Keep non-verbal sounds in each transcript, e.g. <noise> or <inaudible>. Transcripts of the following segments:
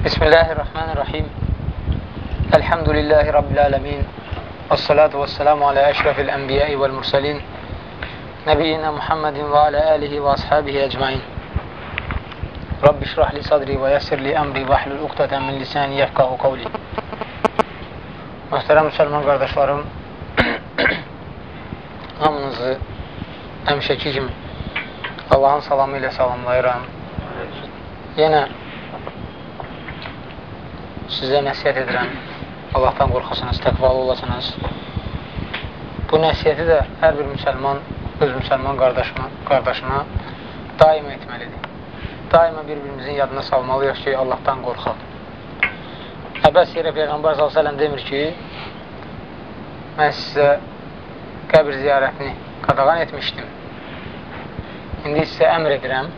Bismillahirrahmanirrahim. Elhamdülillahi Rabbil alemin. Vessalatu vesselamu ala eşrefil enbiyai vel mursalin. Nebiyyina Muhammedin ve ala alihi ve ashabihi ecmain. Rabbi şrah li sadri ve yessir li emri və hlul uqtatan min lisani yefqahu qavli. Möhtərəm müsəlman qardaşlarım, <clears throat> hamınızı həmişəki kimi Allahın salamı ilə salamlayıram. Yenə sizə nəsiyyət edirəm. Allahdan qorxasınız, təqvalı olasınız. Bu nəsiyyəti də hər bir müsəlman öz müsəlman qardaşına, qardaşına daima etməlidir. Daima bir-birimizin yadına salmalıyıq ki, Allahdan qorxaq. Əbəs yerə Peyğəmbər s.ə.v demir ki, mən sizə qəbir ziyarətini qadağan etmişdim. İndi sizə əmr edirəm,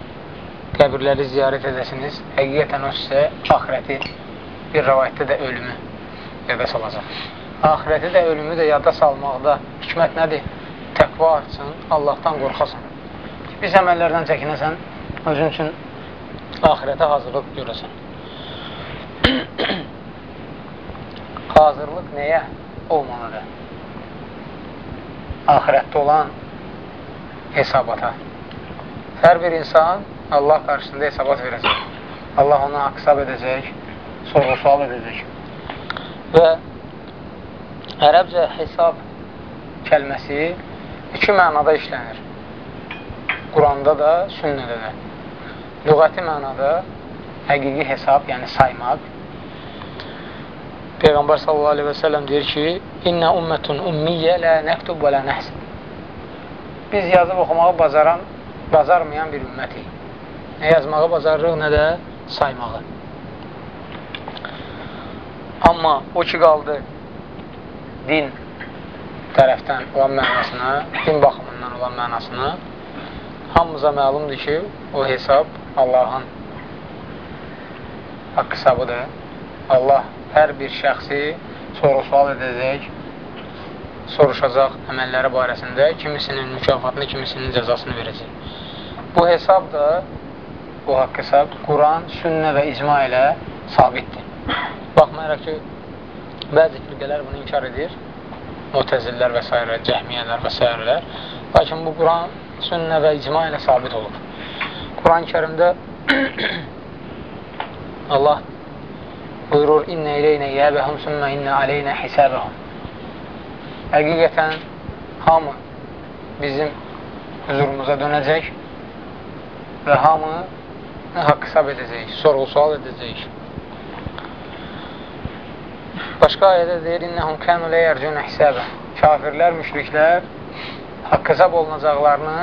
qəbirləri ziyarət edəsiniz. Həqiqətən o sizə axirəti bir rəvayətdə də ölümü yada salacaq. Ahirəti də, ölümü də yada salmaqda hikmət nədir? Təqva artsın, Allahdan qorxasan. Biz əməllərdən çəkinəsən, özün üçün ahirətə hazırlıq görəsən. <clears throat> hazırlıq nəyə olmalıdır? Ahirətdə olan hesabata. Hər bir insan Allah qarşısında hesabat verəcək. Allah ona haqsab edəcək, sorğu-sual edəcək. Və ərəbcə hesab kəlməsi iki mənada işlənir. Quranda da, sünnədə də. Lüğəti mənada həqiqi hesab, yəni saymaq. Peyğəmbər sallallahu aleyhi və səlləm deyir ki, İnnə ümmətun ümmiyyə lə nəktub və lə nəhsib. Biz yazıb oxumağı bacaran, bacarmayan bir ümmətik. Nə yazmağı bacarırıq, nə də saymağı. Amma o ki qaldı din tərəfdən olan mənasına, din baxımından olan mənasına hamımıza məlumdur ki, o hesab Allahın haqq hesabıdır. Allah hər bir şəxsi soru-sual edəcək, soruşacaq əməlləri barəsində kimisinin mükafatını, kimisinin cəzasını verəcək. Bu hesab da, bu haqq hesab Quran, sünnə və icma ilə sabitdir. Baxmayaraq ki, bəzi firqələr bunu inkar edir, mutəzillər və s. cəhmiyyələr və s. Lakin bu Quran, sünnə və icma ilə sabit olur. Quran-ı kərimdə <clears throat> Allah buyurur, İnnə ileynə yəbəhum sümmə innə aleynə hisəbəhum. Həqiqətən hamı bizim huzurumuza dönəcək və hamı haqq hesab edəcək, sorğu-sual edəcək. Başqa ayədə deyir, İnnəhum kənu ləyərcünə hisəbə. Kafirlər, müşriklər haqq hesab olunacaqlarını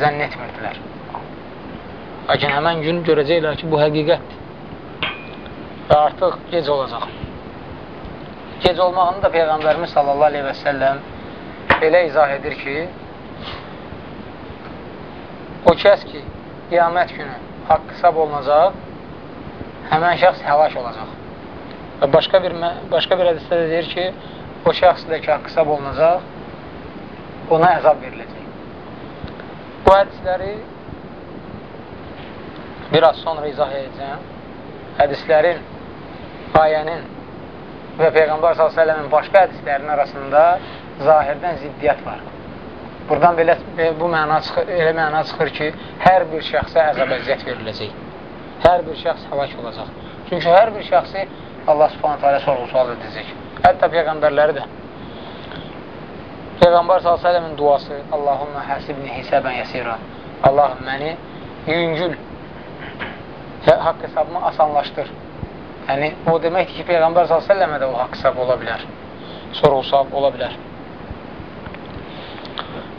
zənn etmirdilər. Lakin həmən gün görəcəklər ki, bu həqiqətdir. Və artıq gec olacaq. Gec olmağını da Peyğəmbərimiz sallallahu aleyhi və səlləm belə izah edir ki, o kəs ki, qiyamət günü haqq hesab olunacaq, həmən şəxs həlak olacaq. Və başqa bir, başqa bir hədisdə də deyir ki, o şəxs də ki, hesab olunacaq, ona əzab veriləcək. Bu hədisləri biraz sonra izah edəcəm. Hədislərin, ayənin və Peyğəmbər s.ə.v-in başqa hədislərin arasında zahirdən ziddiyyət var. Buradan belə bu məna çıxır, elə məna çıxır ki, hər bir şəxsə əzab əziyyət veriləcək. Hər bir şəxs həlak olacaq. Çünki hər bir şəxsi Allah subhanətə alə sorğu-sual edəcək. Hətta Peyğəmbərləri də. Peyğəmbər s.ə.v-in duası Allahumma həsibni hisəbən yəsira Allahım məni yüngül haqq hesabımı asanlaşdır. Yəni, o deməkdir ki, Peyğəmbər s.ə.və də o haqq hesab ola bilər. Sorğu-sual ola bilər.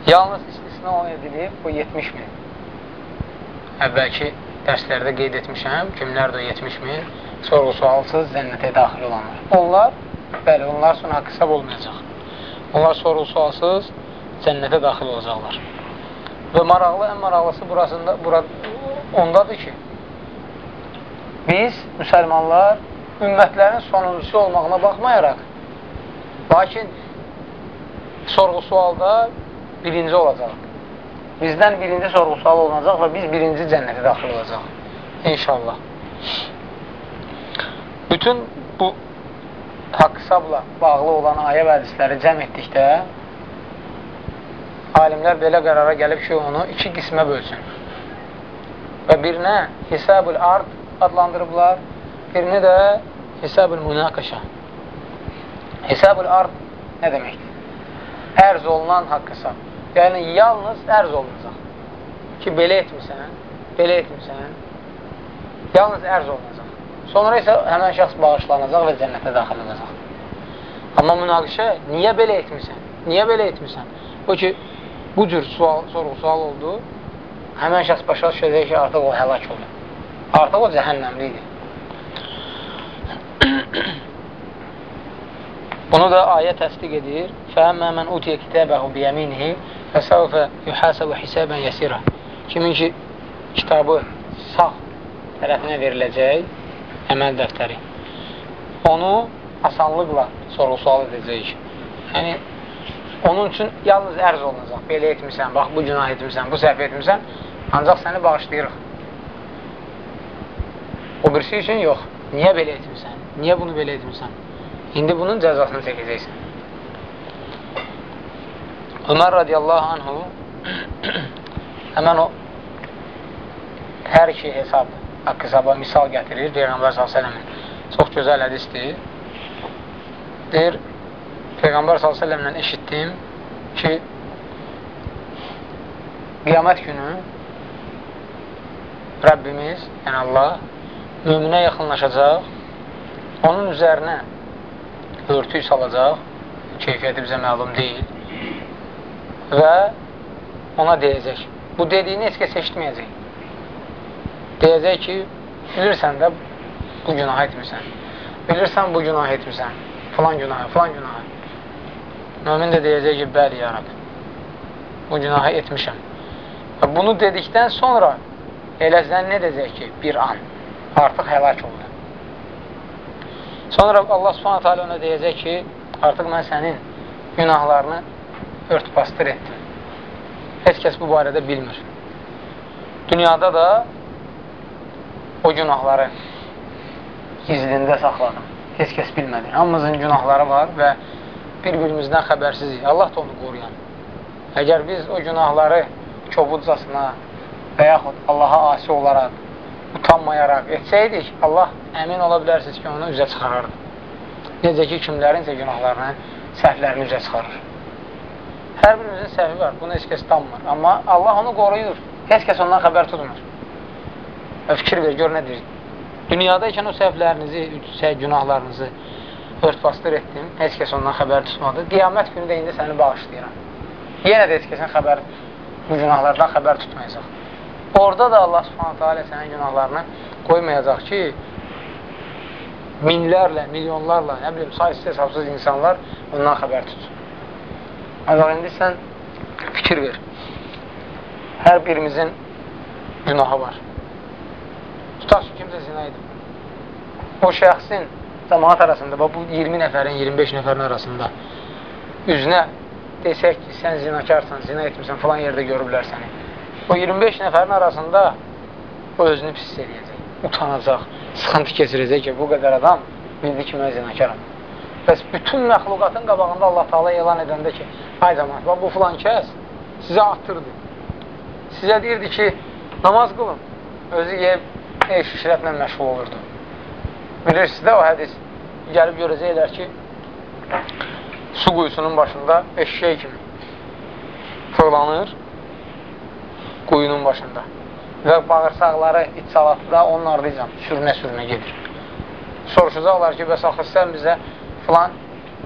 Yalnız istisna o edilib, bu 70 min. Əvvəlki dərslərdə qeyd etmişəm, kimlər də 70 min sorğu-sualsız cənnətə daxil olanlar. Onlar, bəli, onlar üçün haqq hesab olmayacaq. Onlar sorğu-sualsız cənnətə daxil olacaqlar. Və maraqlı, ən maraqlısı burasında, bura, ondadır ki, biz, müsəlmanlar, ümmətlərin sonuncusu olmağına baxmayaraq, lakin sorğu-sualda birinci olacaq. Bizdən birinci sorğu-sual olunacaq və biz birinci cənnətə daxil olacaq. İnşallah. Bütün bu haqq hesabla bağlı olan ayə və hədisləri cəm etdikdə alimlər belə qərara gəlib ki, onu iki qismə bölsün. Və birinə Hisabul Ard adlandırıblar, birini də Hisabul Münaqişə. Hisabul Ard nə deməkdir? Ərz olunan haqq hesab. Yəni, yalnız ərz olunacaq. Ki, belə etmirsən, belə etmirsən, yalnız ərz olunacaq. Sonra isə həmən şəxs bağışlanacaq və cənnətə daxil olacaq. Amma münaqişə, niyə belə etmirsən? Niyə belə etmirsən? O ki, bu cür sual, sorğu-sual oldu, həmən şəxs başa düşəcək ki, artıq o həlak olur. Artıq o cəhənnəmlidir. <coughs> Bunu da ayə təsdiq edir. Fəəmmə mən utiyə kitəbəhu biyəminihi və səvfə yuhasəvə hisəbən yəsirə. Kimin ki, kitabı sağ tərəfinə veriləcək, əməl dəftəri. Onu asanlıqla sorğu-sual edəcək. Yəni, onun üçün yalnız ərz olunacaq. Belə etmirsən, bax, bu günah etmirsən, bu səhv etmirsən, ancaq səni bağışlayırıq. O birisi üçün yox. Niyə belə etmirsən? Niyə bunu belə etmirsən? İndi bunun cəzasını çəkəcəksən. Ömər radiyallahu anhu <clears throat> həmən o hər iki hesab, haqq hesaba misal gətirir Peyğəmbər s.ə.v-in. Çox gözəl hədisdir. Deyir, Peyğəmbər s.ə.v-lə eşitdim ki, qiyamət günü Rəbbimiz, yəni Allah, müminə yaxınlaşacaq, onun üzərinə örtük salacaq, keyfiyyəti bizə məlum deyil və ona deyəcək. Bu dediyini heç kəs eşitməyəcək. Deyəcək ki, bilirsən də bu günah etmirsən. Bilirsən bu günah etmirsən. Falan günahı, falan günahı. Mömin də deyəcək ki, bəli, ya Rabbi, bu günahı etmişəm. Və bunu dedikdən sonra elə zənn edəcək ki, bir an artıq həlak oldu. Sonra Allah subhanətə alə ona deyəcək ki, artıq mən sənin günahlarını ört-bastır etdim. Heç kəs bu barədə bilmir. Dünyada da o günahları gizlində saxladım. Heç kəs bilmədi. Hamımızın günahları var və bir-birimizdən xəbərsizik. Allah da onu qoruyan. Əgər biz o günahları kobudcasına və yaxud Allaha asi olaraq utanmayaraq etsəydik, Allah əmin ola bilərsiniz ki, onu üzə çıxarardı. Necə ki, kimlərinsə günahlarını, səhvlərini üzə çıxarır. Hər birimizin səhvi var, bunu heç kəs tanmır. Amma Allah onu qoruyur, heç kəs ondan xəbər tutmur. Və fikir ver, gör nədir? Dünyada ikən o səhvlərinizi, günahlarınızı örtbastır etdim, heç kəs ondan xəbər tutmadı. Qiyamət günü də indi səni bağışlayıram. Yenə də heç kəsin xəbər, bu günahlardan xəbər tutmayacaq. Orada da Allah subhanətə alə sənin günahlarını qoymayacaq ki, minlərlə, milyonlarla, nə bilim, saysız hesabsız insanlar ondan xəbər tutsun. Ancaq indi sən fikir ver. Hər birimizin günahı var. Tutaq ki, kimsə zina edib. O şəxsin cəmaat arasında, bu 20 nəfərin, 25 nəfərin arasında üzünə desək ki, sən zinakarsan, zina etmirsən, falan yerdə görürlər səni o 25 nəfərin arasında o özünü pis eləyəcək, utanacaq, sıxıntı keçirəcək ki, bu qədər adam bildi ki, mən zinakaram. Bəs bütün məxluqatın qabağında Allah Taala elan edəndə ki, ay zaman, bu filan kəs sizə atırdı. Sizə deyirdi ki, namaz qılın. Özü yeyib, eş işrətlə məşğul olurdu. Bilirsiniz də o hədis gəlib görəcəklər ki, su quyusunun başında eşşək kimi fırlanır quyunun başında. Və bağırsaqları iç salatda onun ardıyla sürünə-sürünə gedir. Soruşacaqlar ki, bəs axı sən bizə filan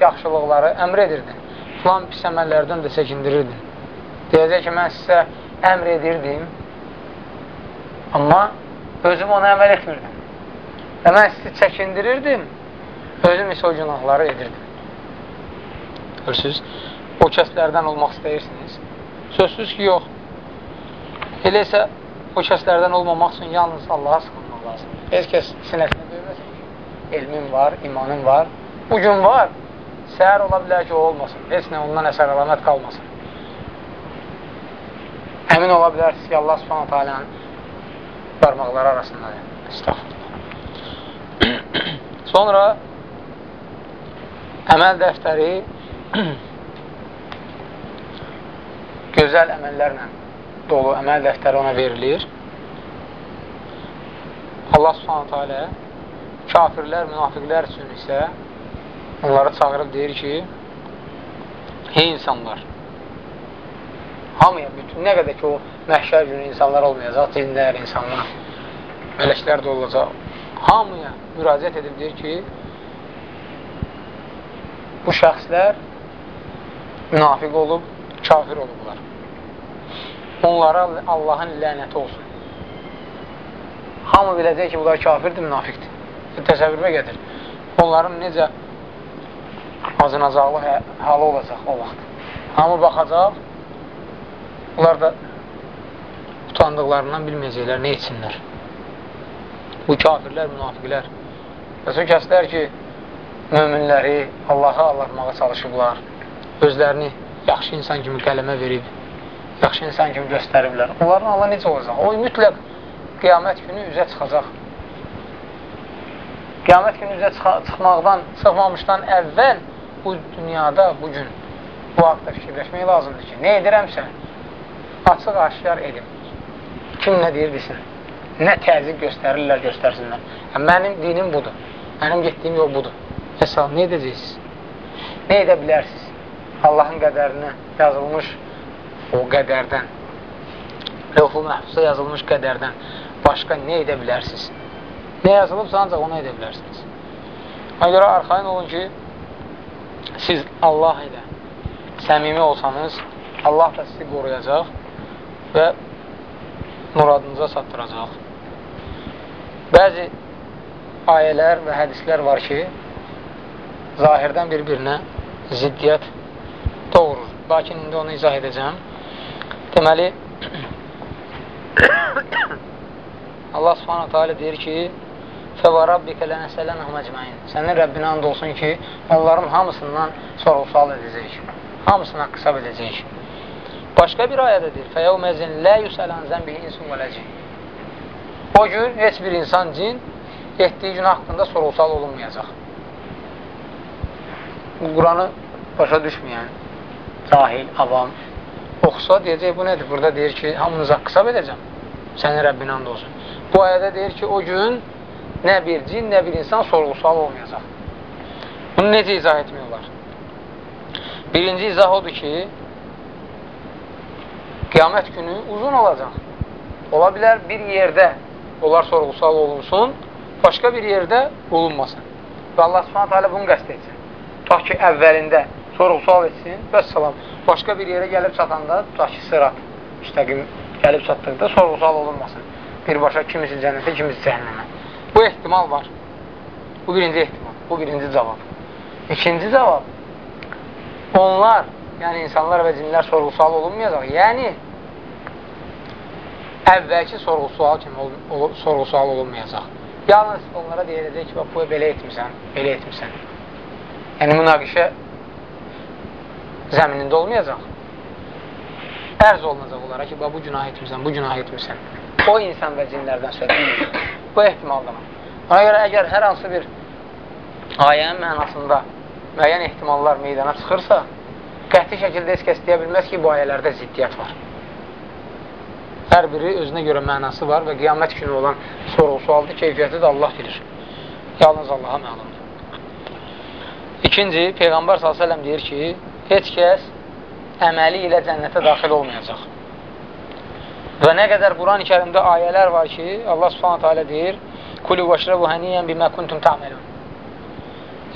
yaxşılıqları əmr edirdin, filan pis əməllərdən də çəkindirirdin. Deyəcək ki, mən sizə əmr edirdim, amma özüm ona əməl etmirdim. Və mən sizi çəkindirirdim, özüm isə o günahları edirdim. Görürsünüz, o kəslərdən olmaq istəyirsiniz. Sözsüz ki, yox. Elə isə o kəslərdən olmamaq üçün yalnız Allaha sıxılmaq lazım. Heç kəs sinəsinə döyməsin ki, elmin var, imanın var. Bugün var, səhər ola bilər ki, o olmasın. Heç nə ondan əsər əlamət qalmasın. Əmin ola bilərsiniz ki, Allah subhanət alənin barmaqları arasındadır. Estağfurullah. <clears throat> Sonra əməl dəftəri <clears throat> gözəl əməllərlə dolu əməl dəftəri ona verilir. Allah subhanətə alə kafirlər, münafiqlər üçün isə onları çağırıb deyir ki, hey insanlar, hamıya, bütün nə qədər ki o məhşər günü insanlar olmayacaq, cinlər, insanlar, mələklər də olacaq, hamıya müraciət edib deyir ki, bu şəxslər münafiq olub, kafir olublar. Onlara Allahın lənəti olsun. Hamı biləcək ki, bunlar kafirdir, münafiqdir. Təsəvvürmə gətir. Onların necə acınacaqlı hə, halı olacaq o vaxt. Hamı baxacaq, bunlar da utandıqlarından bilməyəcəklər, nə etsinlər. Bu kafirlər, münafiqlər. Və son kəslər ki, möminləri Allaha allatmağa çalışıblar, özlərini yaxşı insan kimi qələmə verib, yaxşı insan kimi göstəriblər. Onların Allah necə olacaq? O mütləq qiyamət günü üzə çıxacaq. Qiyamət günü üzə çıxmaqdan, çıxmamışdan əvvəl bu dünyada, bugün bu haqda fikirləşmək lazımdır ki, nə edirəmsə, açıq aşkar edim. Kim nə deyir, bilsin. Nə təzyiq göstərirlər, göstərsinlər. Mənim dinim budur. Mənim getdiyim yol budur. Əsal, nə edəcəksiniz? Nə edə bilərsiniz? Allahın qədərinə yazılmış o qədərdən, lövhul məhfusa yazılmış qədərdən başqa nə edə bilərsiniz? Nə yazılıbsa ancaq onu edə bilərsiniz. Ona görə arxayın olun ki, siz Allah ilə səmimi olsanız, Allah da sizi qoruyacaq və muradınıza çatdıracaq. Bəzi ayələr və hədislər var ki, zahirdən bir-birinə ziddiyyət doğurur. Lakin indi onu izah edəcəm. Deməli, <coughs> Allah subhanətə alə deyir ki, Fəvə rabbikə lənəsələnəhum əcməin. Sənin Rəbbinə and olsun ki, onların hamısından sorğu-sual edəcək. Hamısına qısab edəcək. Başqa bir ayədə deyir, Fəyəvməzin lə yüsələn zəmbi insun vələcək. O gün heç bir insan cin etdiyi gün haqqında sorğu-sual olunmayacaq. Quranı başa düşməyən, cahil, avam oxusa deyəcək, bu nədir? Burada deyir ki, hamınıza qısab edəcəm. Sənin Rəbbinə and olsun. Bu ayədə deyir ki, o gün nə bir cin, nə bir insan sorğu-sual olmayacaq. Bunu necə izah etmək olar? Birinci izah odur ki, qiyamət günü uzun olacaq. Ola bilər bir yerdə onlar sorğu-sual olunsun, başqa bir yerdə olunmasın. Və Allah subhanət hələ bunu qəst etsin. Ta ki, əvvəlində sorğu-sual etsin, bəs salam. Başqa bir yerə gəlib çatanda, tutaq ki, sırat, müstəqim gəlib çatdıqda sorğu-sual olunmasın. Birbaşa kimisi cənnətə, kimisi cəhənnəmə. Bu ehtimal var. Bu birinci ehtimal. Bu birinci cavab. İkinci cavab. Onlar, yəni insanlar və cinlər sorğu-sual olunmayacaq. Yəni, əvvəlki sorğu-sual kimi sorğu-sual olunmayacaq. Yalnız onlara deyiləcək ki, bu belə etmirsən, belə etmirsən. Yəni, münaqişə zəminində olmayacaq. Ərz olunacaq onlara ki, bu günah etmirsən, bu günah etmirsən. O insan və cinlərdən söhbət Bu ehtimaldır. Ona görə əgər hər hansı bir ayənin mənasında müəyyən ehtimallar meydana çıxırsa, qəti şəkildə heç kəs deyə bilməz ki, bu ayələrdə ziddiyyət var. Hər biri özünə görə mənası var və qiyamət günü olan sorğu-sualdı, keyfiyyəti də Allah bilir. Yalnız Allaha məlumdur. İkinci, Peyğəmbər s.ə.v deyir ki, heç kəs əməli ilə cənnətə daxil olmayacaq. Və nə qədər Quran-ı kərimdə ayələr var ki, Allah subhanətə alə deyir, Kulu vəşrəbu həniyən bimə kuntum ta'melun.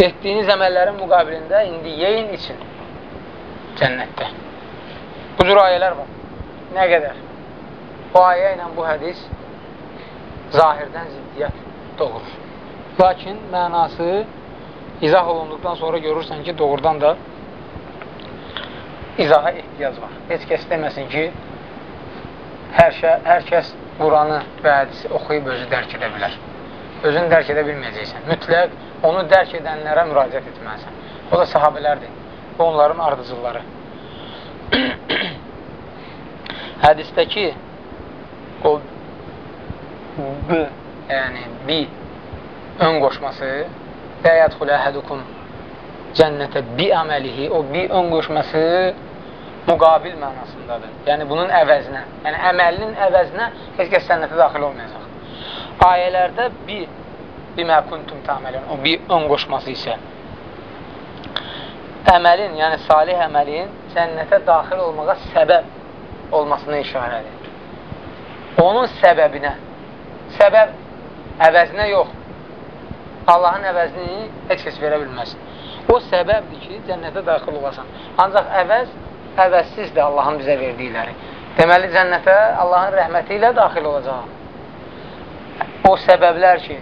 Etdiyiniz əməllərin müqabilində indi yeyin için cənnətdə. Bu cür ayələr var. Nə qədər? Bu ayə ilə bu hədis zahirdən ziddiyyət doğurur. Lakin mənası izah olunduqdan sonra görürsən ki, doğrudan da izaha ehtiyac var. Heç kəs deməsin ki, hər, şə, hər kəs Quranı və hədisi oxuyub özü dərk edə bilər. Özünü dərk edə bilməyəcəksən. Mütləq onu dərk edənlərə müraciət etməlisən. O da sahabələrdir və onların ardıcılları. <clears throat> Hədisdəki o b, yəni bi ön qoşması və yədxul əhədukum cənnətə bi əməlihi, o bi ön qoşması müqabil mənasındadır. Yəni, bunun əvəzinə, yəni əməlinin əvəzinə heç kəs cənnətə daxil olmayacaq. Ayələrdə bi, bimə kuntum təməlin, o bi ön qoşması isə əməlin, yəni salih əməlin cənnətə daxil olmağa səbəb olmasına işarə edir. Onun səbəbinə, səbəb əvəzinə yox. Allahın əvəzini heç kəs verə bilməz. O səbəbdir ki, cənnətə daxil olasan. Ancaq əvəz, əvəzsizdir Allahın bizə verdikləri. Deməli, cənnətə Allahın rəhməti ilə daxil olacaq. O səbəblər ki,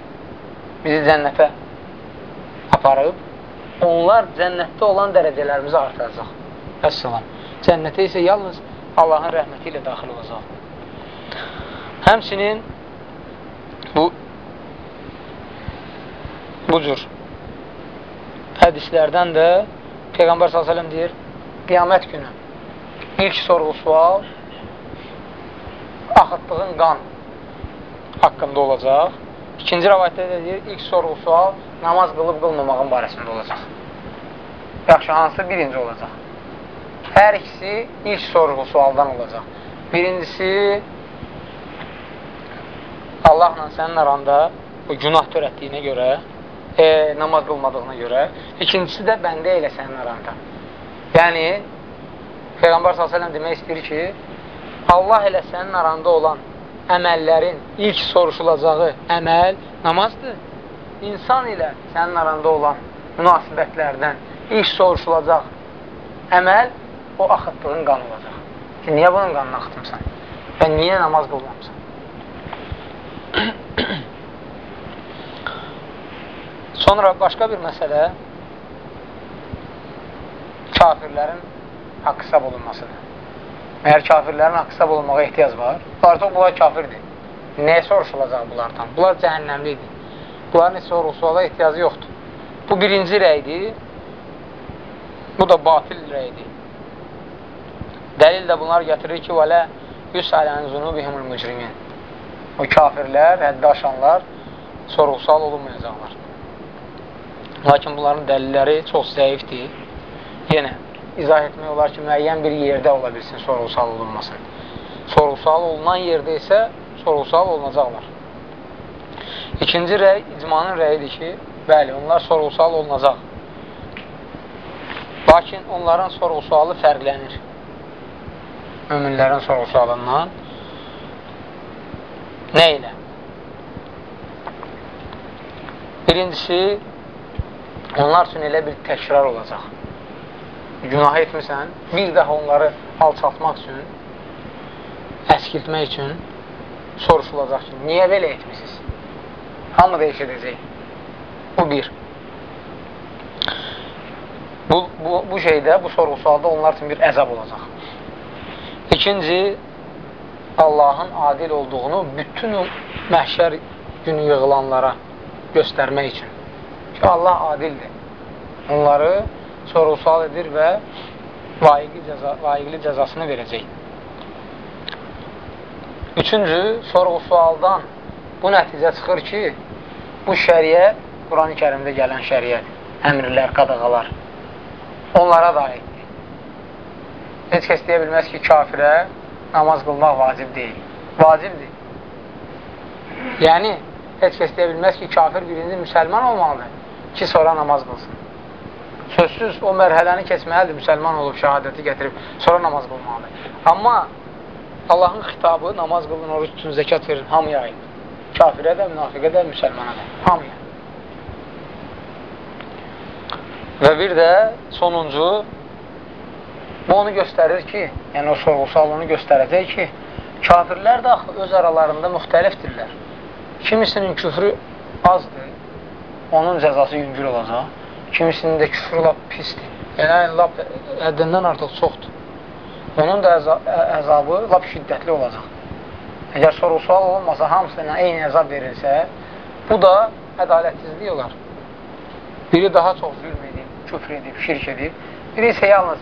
bizi cənnətə aparıb, onlar cənnətdə olan dərəcələrimizi artıracaq. Əssalam. Cənnətə isə yalnız Allahın rəhməti ilə daxil olacaq. Həmçinin bu bu cür hədislərdən də Peyğəmbər s.ə.v deyir, qiyamət günü ilk sorğu-sual axıtdığın qan haqqında olacaq. İkinci rəvayətdə də deyir, ilk sorğu-sual namaz qılıb qılmamağın barəsində olacaq. Yaxşı, hansı birinci olacaq? Hər ikisi ilk sorğu-sualdan olacaq. Birincisi, Allahla sənin aranda bu günah törətdiyinə görə e, namaz qılmadığına görə. İkincisi də bəndə ilə sənin aranda. Yəni, Peyğəmbər s.ə.v demək istəyir ki, Allah ilə sənin aranda olan əməllərin ilk soruşulacağı əməl namazdır. İnsan ilə sənin aranda olan münasibətlərdən ilk soruşulacaq əməl o axıtdığın qan olacaq. Ki, niyə bunun qanını axıtmısan? Və niyə namaz qılmamısan? <clears throat> Sonra başqa bir məsələ kafirlərin haqq hesab olunmasıdır. Məyər kafirlərin haqq hesab olunmağa ehtiyac var, artıq bunlar kafirdir. Nəyə soruşulacaq bunlardan? Bunlar cəhənnəmlidir. Bunların heç soruşulağa ehtiyacı yoxdur. Bu birinci rəydir, bu da batil rəydir. Dəlil də bunlar gətirir ki, vələ yüsələn zunubihimul mücrimin. O kafirlər, həddə aşanlar sorğusal olunmayacaqlar. Lakin bunların dəlilləri çox zəifdir. Yenə, izah etmək olar ki, müəyyən bir yerdə ola bilsin sorğusal olunmasın. Sorğusal olunan yerdə isə sorğusal olunacaqlar. İkinci rəy, icmanın rəyidir ki, bəli, onlar sorğusal olunacaq. Lakin onların sorğusualı fərqlənir. Möminlərin sorğusualından nə ilə? Birincisi, onlar üçün elə bir təkrar olacaq. Günah etmirsən, bir daha onları alçaltmaq üçün, əskiltmək üçün soruşulacaq ki, niyə belə etmişsiniz? Hamı da eşidəcək. Bu bir. Bu, bu, bu şeydə, bu sorğu sualda onlar üçün bir əzab olacaq. İkinci, Allahın adil olduğunu bütün məhşər günü yığılanlara göstərmək üçün. Ki, Allah adildir. Onları sorğu-sual edir və layiqli, cəza, layiqli cəzasını verəcək. Üçüncü, sorğu-sualdan bu nəticə çıxır ki, bu şəriət, Quran-ı kərimdə gələn şəriət, əmrlər, qadağalar onlara da aiddir. Heç kəs deyə bilməz ki, kafirə namaz qılmaq vacib deyil. Vacibdir. Yəni, heç kəs deyə bilməz ki, kafir birinci müsəlman olmalıdır ki, sonra namaz qılsın. Sözsüz o mərhələni keçməlidir, müsəlman olub, şəhadəti gətirib, sonra namaz qılmalıdır. Amma Allahın xitabı namaz qılın, oruç üçün zəkat verin, hamıya aiddir. Kafirə də, münafiqə də, müsəlmana da, hamıya. Və bir də sonuncu, bu onu göstərir ki, yəni o sorğusal onu göstərəcək ki, kafirlər də axı öz aralarında müxtəlifdirlər. Kimisinin küfrü azdır, onun cəzası yüngül olacaq. Kimisinin də küfrü lap pisdir. Yəni, lap həddindən artıq çoxdur. Onun da əzabı lap şiddətli olacaq. Əgər soru-sual olmasa, hamısına eyni əzab verilsə, bu da ədalətsizlik olar. Biri daha çox zülm edib, küfr edib, şirk edib, biri isə yalnız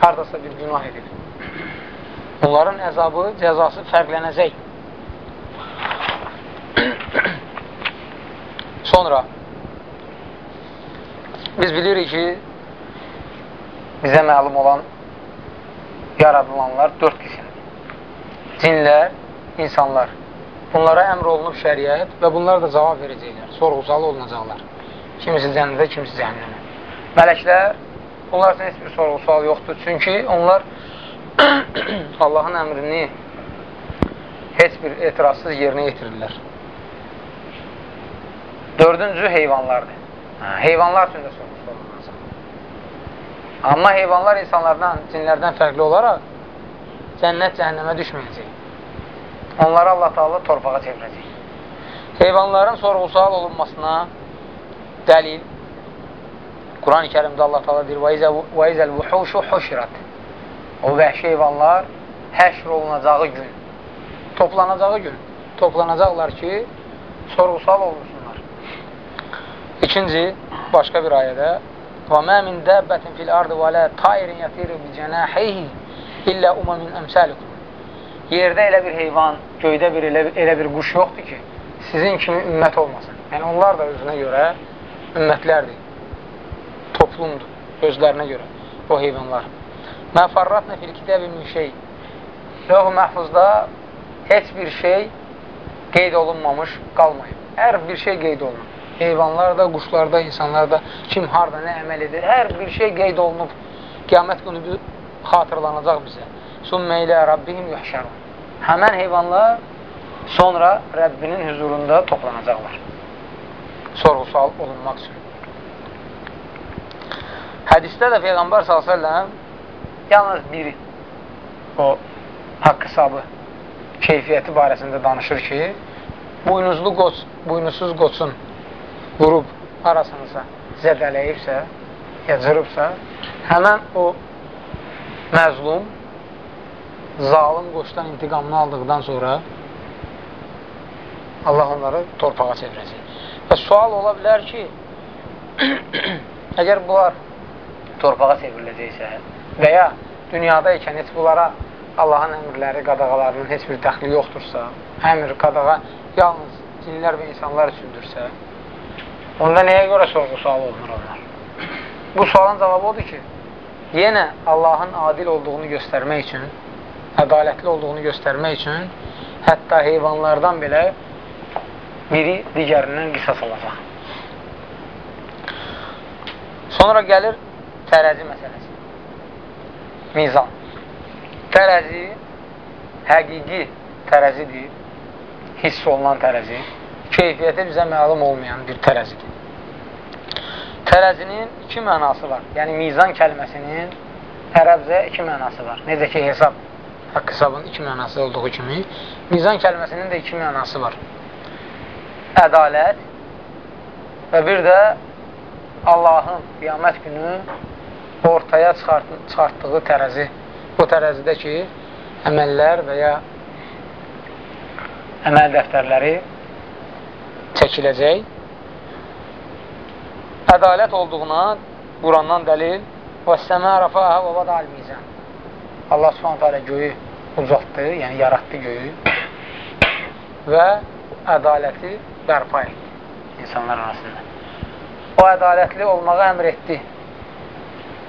haradasa bir günah edib. Bunların əzabı, cəzası fərqlənəcək. <clears throat> Sonra Biz bilirik ki, bizə məlum olan yaradılanlar dörd qismdir. Cinlər, insanlar. Bunlara əmr olunub şəriət və bunlar da cavab verəcəklər, sorğusalı olunacaqlar. Kimisi cənnətə, kimisi cəhənnəmə. Mələklər, bunlar üçün heç bir sorğu-sual yoxdur. Çünki onlar <clears throat> Allahın əmrini heç bir etirazsız yerinə yetirirlər. Dördüncü heyvanlardır. Hə, heyvanlar üçün də sorğu-sual olunacaq. Amma heyvanlar insanlardan, cinlərdən fərqli olaraq cənnət cəhənnəmə düşməyəcək. Onları Allah Taala torpağa çevirəcək. Heyvanların sorğu-sual olunmasına dəlil Quran-ı Kərimdə Allah Taala deyir: "Və izəl vuhuşu huşirat." O vəhşi heyvanlar həşr olunacağı gün, toplanacağı gün toplanacaqlar ki, sorğu-sual olunsunlar. İkinci, başqa bir ayədə dəbbətin fil ardı və lə tairin yatiru bi cənəhihi illə umamin əmsəlikum Yerdə elə bir heyvan, göydə bir elə, elə bir quş yoxdur ki, sizin kimi ümmət olmasın. Yəni, onlar da özünə görə ümmətlərdir, toplumdur, özlərinə görə o heyvanlar. Mə farratnə fil kitəbi min şey. Lövh-ü məhfuzda heç bir şey qeyd olunmamış qalmayıb. Hər bir şey qeyd olunub. Heyvanlarda, quşlarda, insanlarda kim harada nə əməl edir, hər bir şey qeyd olunub. Qiyamət günü xatırlanacaq bizə. Sümmə ilə Rabbihim yuhşərun. Həmən heyvanlar sonra Rəbbinin hüzurunda toplanacaqlar. Sorğu-sual olunmaq üçün. Hədisdə də Peyğəmbər s.ə.v yalnız biri o haqq hesabı keyfiyyəti barəsində danışır ki, buynuzlu qoç, buynuzsuz qoçun vurub arasınıza zədələyibsə, ya cırıbsa, həmən o məzlum zalim qoçdan intiqamını aldıqdan sonra Allah onları torpağa çevirəcək. Və sual ola bilər ki, <clears throat> əgər bunlar torpağa çevriləcəksə və ya dünyada ikən heç bunlara Allahın əmrləri, qadağalarının heç bir dəxli yoxdursa, əmr, qadağa yalnız cinlər və insanlar üçündürsə, onda nəyə görə sorğu-sual olunur onlar? Bu sualın cavabı odur ki, yenə Allahın adil olduğunu göstərmək üçün, ədalətli olduğunu göstərmək üçün hətta heyvanlardan belə biri digərindən qisas olacaq. Sonra gəlir tərəzi məsələsi. Mizan. Tərəzi həqiqi tərəzidir, hiss olunan tərəzi, keyfiyyəti bizə məlum olmayan bir tərəzidir. Tərəzinin iki mənası var. Yəni, mizan kəlməsinin ərəbcə iki mənası var. Necə ki, hesab, haqq hesabın iki mənası olduğu kimi, mizan kəlməsinin də iki mənası var. Ədalət və bir də Allahın qiyamət günü ortaya çıxartdığı tərəzi, o tərəzidə ki, əməllər və ya əməl dəftərləri çəkiləcək. Ədalət olduğuna Qurandan dəlil və səmə rəfəhə və vada al-mizən. Allah subhanətə alə göyü uzatdı, yəni yaratdı göyü və ədaləti bərpa etdi insanlar arasında o ədalətli olmağı əmr etdi.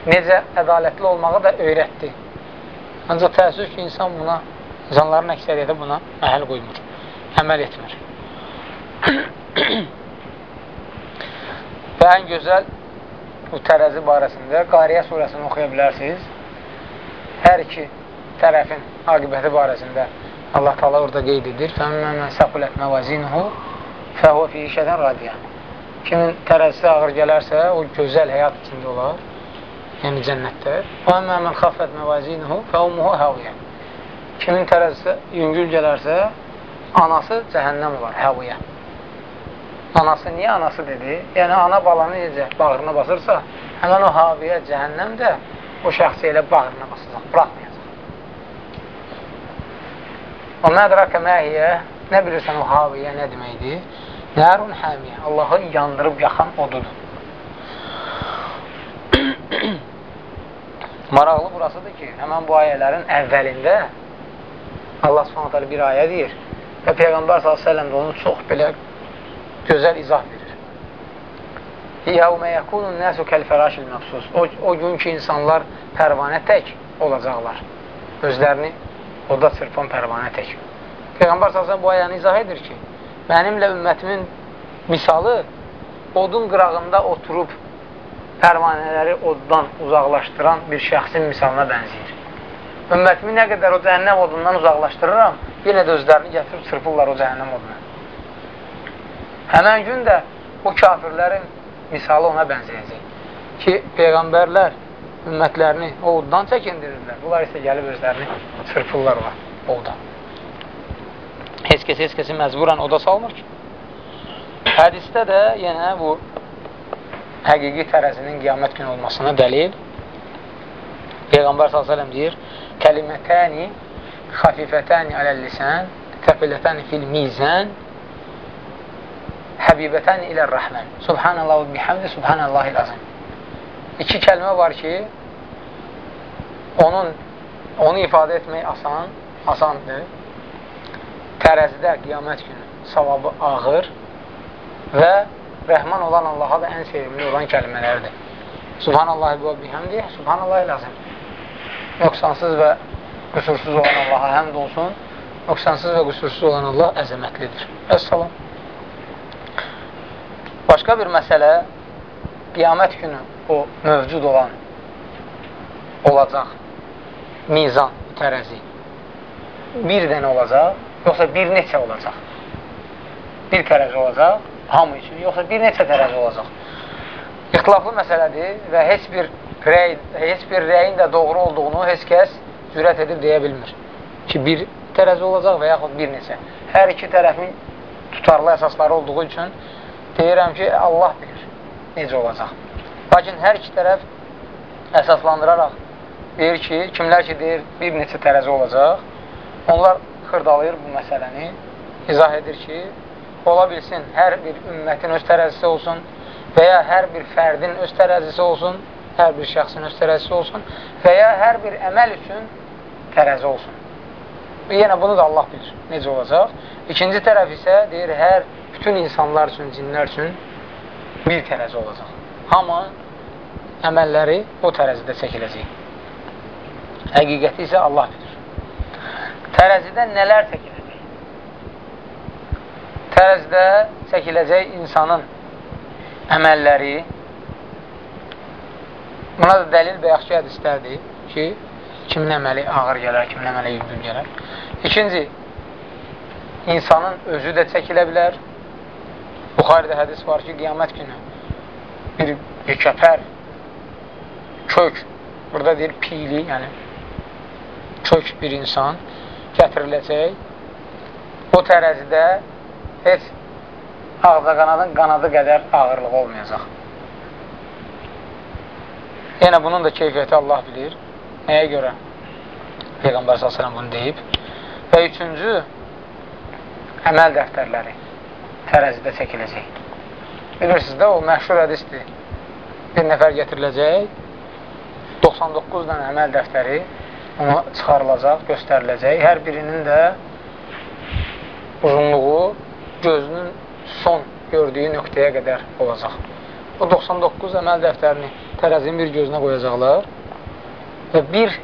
Necə ədalətli olmağı da öyrətdi. Ancaq təəssüf ki, insan buna, insanların əksəriyyəti buna əhəl qoymur, əməl etmir. Və ən gözəl bu tərəzi barəsində Qariyə surəsini oxuya bilərsiniz. Hər iki tərəfin aqibəti barəsində Allah Taala orada qeyd edir. Fəmmən səqulət məvazinuhu fəhvə fi işədən radiyan. Kimin tərəzisi ağır gələrsə, o gözəl həyat içində olar, yəni cənnətdə. O əmmə mən xaffət məvazinuhu fəumuhu həviyyə. Kimin tərəzisi yüngül gələrsə, anası cəhənnəm olar, həviyyə. Anası, niyə anası dedi? Yəni, ana balanı necə bağrına basırsa, həmən o haviyyə cəhənnəm də o şəxsi elə bağrına basacaq, bıraxmayacaq. O mədrəkə məhiyyə, nə bilirsən o haviyyə nə deməkdir? Nərun həmiyə, Allahı yandırıb yaxan odudur. <coughs> Maraqlı burasıdır ki, həmən bu ayələrin əvvəlində Allah subhanətələ bir ayə deyir və Peyğəmbər s.ə.v onu çox belə gözəl izah verir. Yəvmə yəkunun nəsu kəlfərəşil məxsus. O, o gün ki, insanlar pərvanə tək olacaqlar. Özlərini oda çırpan pərvanə tək. Peyğəmbər salsan bu ayəni izah edir ki, mənimlə ümmətimin misalı odun qırağında oturub pərvanələri oddan uzaqlaşdıran bir şəxsin misalına bənzəyir. Ümmətimi nə qədər o cəhənnəm odundan uzaqlaşdırıram, yenə də özlərini gətirib çırpırlar o cəhənnəm oduna. Həmən gün də o kafirlərin misalı ona bənzəyəcək. Ki, Peyğəmbərlər ümmətlərini o oddan çəkindirirlər. Bunlar isə gəlib özlərini çırpırlar o oda. Heç kəs, heç kəsi məcburən oda salmır ki. Hədisdə də yenə bu həqiqi tərəzinin qiyamət günü olmasına dəlil Peyğəmbər s.ə.v deyir Kəlimətəni xafifətəni aləl-lisən təfilətəni fil-mizən həbibətəni ilə-rəhmən Subhanallah və bihamdi Subhanallahil-azim İki kəlmə var ki onun onu ifadə etmək asan, asandır tərəzidə qiyamət günü savabı ağır və rəhman olan Allaha da ən sevimli olan kəlmələrdir. Subhanallah və bihamdi, Subhanallah lazım. Nöqsansız və qüsursuz olan Allaha həmd olsun. Nöqsansız və qüsursuz olan Allah əzəmətlidir. Əssalam. Başqa bir məsələ, qiyamət günü o mövcud olan olacaq mizan, tərəzi bir dənə olacaq, yoxsa bir neçə olacaq? Bir tərəzi olacaq, hamı üçün, yoxsa bir neçə tərəzi olacaq. İxtilaflı məsələdir və heç bir, rəy, heç bir rəyin də doğru olduğunu heç kəs cürət edib deyə bilmir. Ki, bir tərəzi olacaq və yaxud bir neçə. Hər iki tərəfin tutarlı əsasları olduğu üçün deyirəm ki, Allah bilir necə olacaq. Lakin hər iki tərəf əsaslandıraraq deyir ki, kimlər ki deyir bir neçə tərəzi olacaq, onlar xırdalayır bu məsələni, izah edir ki, ola bilsin, hər bir ümmətin öz tərəzisi olsun və ya hər bir fərdin öz tərəzisi olsun, hər bir şəxsin öz tərəzisi olsun və ya hər bir əməl üçün tərəzi olsun. Yenə bunu da Allah bilir, necə olacaq. İkinci tərəf isə deyir, hər bütün insanlar üçün, cinlər üçün bir tərəzi olacaq. Hamı əməlləri o tərəzidə çəkiləcək. Həqiqəti isə Allah bilir. Tərəzidə nələr çəkilir? tərəzdə çəkiləcək insanın əməlləri buna da dəlil bəyək ki, hədislərdir ki, kimin əməli ağır gələr, kimin əməli yüngül gələr. İkinci, insanın özü də çəkilə bilər. Buxaridə hədis var ki, qiyamət günü bir yekəpər, kök, burada deyir pili, yəni kök bir insan gətiriləcək. O tərəzidə heç ağzaqanadın qanadı qədər ağırlıq olmayacaq. Yenə bunun da keyfiyyəti Allah bilir. Nəyə görə? Peyğəmbər s.ə.v bunu deyib. Və üçüncü, əməl dəftərləri tərəzidə çəkiləcək. Bilirsiniz də, o məşhur hədisdir. Bir nəfər gətiriləcək, 99 dənə əməl dəftəri ona çıxarılacaq, göstəriləcək. Hər birinin də uzunluğu gözünün son gördüyü nöqtəyə qədər olacaq. O 99 əməl dəftərini tərəzinin bir gözünə qoyacaqlar və bir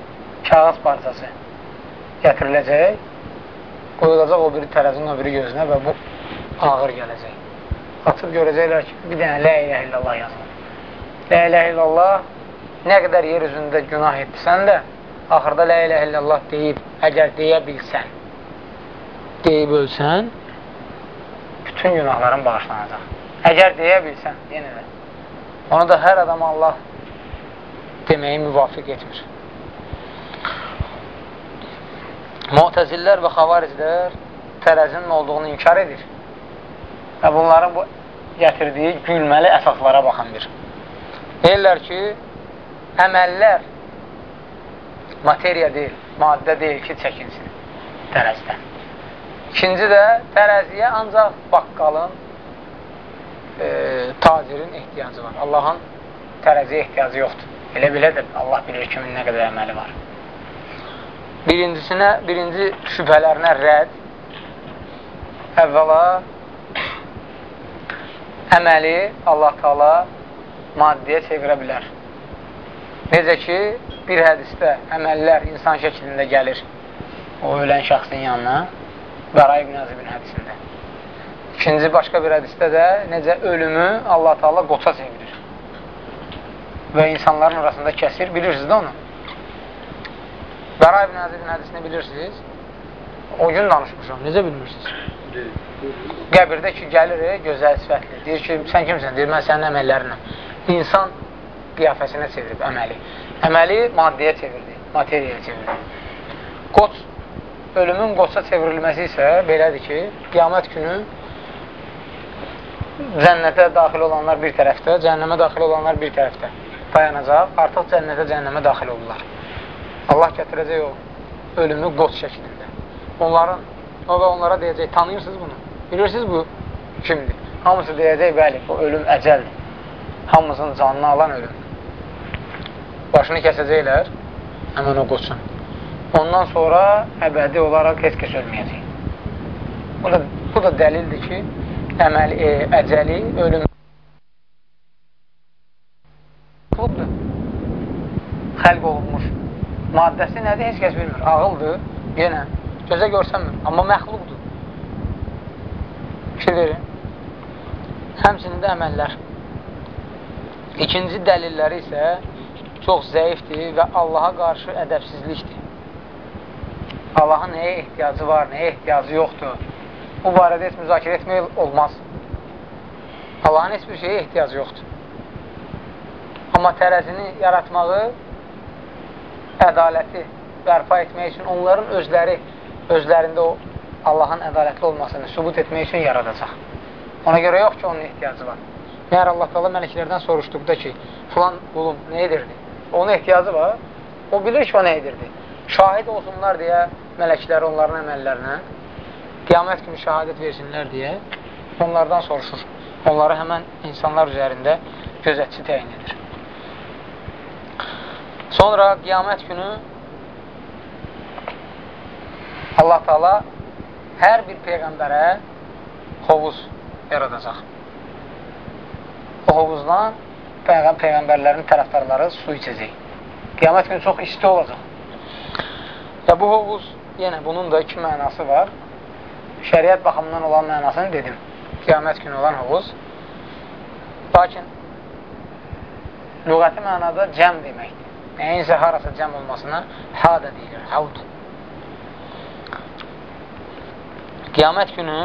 kağız parçası gətiriləcək, qoyulacaq o biri tərəzinin o biri gözünə və bu ağır gələcək. Atıb görəcəklər ki, bir dənə Lə ilə illallah yazılır. Lə ilə illallah nə qədər yer üzündə günah etdisən də, axırda Lə ilə illallah deyib, əgər deyə bilsən, deyib ölsən, bütün günahların bağışlanacaq. Əgər deyə bilsən, yenə də. Onu da hər adam Allah deməyi müvafiq etmir. Mu'təzillər və xavariclər tərəzinin olduğunu inkar edir. Və bunların bu gətirdiyi gülməli əsaslara baxan bir. Deyirlər ki, əməllər materiya deyil, maddə deyil ki, çəkinsin tərəzdən. İkinci də tərəziyə ancaq baqqalın, e, tacirin ehtiyacı var. Allahın tərəziyə ehtiyacı yoxdur. Elə belə də Allah bilir kimin nə qədər əməli var. Birincisinə, birinci şübhələrinə rədd, əvvəla əməli Allah Taala maddiyə çevirə bilər. Necə ki, bir hədisdə əməllər insan şəklində gəlir o ölən şəxsin yanına, Bəray ibn Azibin hədisində. İkinci başqa bir hədisdə də necə ölümü Allah Taala qoça çevirir və insanların arasında kəsir. Bilirsiniz də onu. Bəra ibn Əzizin hədisini bilirsiniz. O gün danışmışam. Necə bilmirsiniz? Qəbirdə ki, gəlir, gözəl sifətli. Deyir ki, sən kimsən? Deyir, mən sənin əməllərinəm. İnsan qiyafəsinə çevirib əməli. Əməli maddiyə çevirdi, materiyaya çevirdi. Qoç, ölümün qoça çevrilməsi isə belədir ki, qiyamət günü cənnətə daxil olanlar bir tərəfdə, cəhənnəmə daxil olanlar bir tərəfdə dayanacaq, artıq cənnətə, cəhənnəmə daxil olurlar. Allah gətirəcək o ölümü qoç şəklində. Onların, o və onlara deyəcək, tanıyırsınız bunu? Bilirsiniz bu kimdir? Hamısı deyəcək, bəli, bu ölüm əcəldir. Hamısının canını alan ölüm. Başını kəsəcəklər, həmən o qoçun. Ondan sonra əbədi olaraq heç kəs ölməyəcək. Bu da, bu da dəlildir ki, əməl, e, əcəli, ölüm məxluqdur. Xəlq olunmuş. Maddəsi nədir? Heç kəs bilmir. Ağıldır, yenə. Gözə görsənmir. Amma məxluqdur. Fikir verin. Həmçində əməllər. İkinci dəlilləri isə çox zəifdir və Allaha qarşı ədəbsizlikdir. Allahın nəyə ehtiyacı var, nəyə ehtiyacı yoxdur. Bu barədə heç müzakirə etmək olmaz. Allahın heç bir şeyə ehtiyacı yoxdur. Amma tərəzini yaratmağı, ədaləti bərpa etmək üçün onların özləri, özlərində o Allahın ədalətli olmasını sübut etmək üçün yaradacaq. Ona görə yox ki, onun ehtiyacı var. Məyər Allah qala mələklərdən soruşduqda ki, filan qulum nə edirdi? Onun ehtiyacı var. O bilir ki, o nə edirdi. Şahid olsunlar deyə mələklər onların əməllərinə qiyamət kimi şəhadət versinlər deyə onlardan soruşur. Onları həmən insanlar üzərində gözətçi təyin edir. Sonra qiyamət günü Allah Taala hər bir peyğəmbərə hovuz yaradacaq. O hovuzdan peyğəm peyğəmbərlərin tərəfdarları su içəcək. Qiyamət günü çox isti olacaq. Və bu hovuz, yenə bunun da iki mənası var. Şəriət baxımından olan mənasını dedim. Qiyamət günü olan hovuz. Lakin lüğəti mənada cəm deməkdir. Nəyinsə harasa cəm olmasına hada deyilir, havd. Qiyamət günü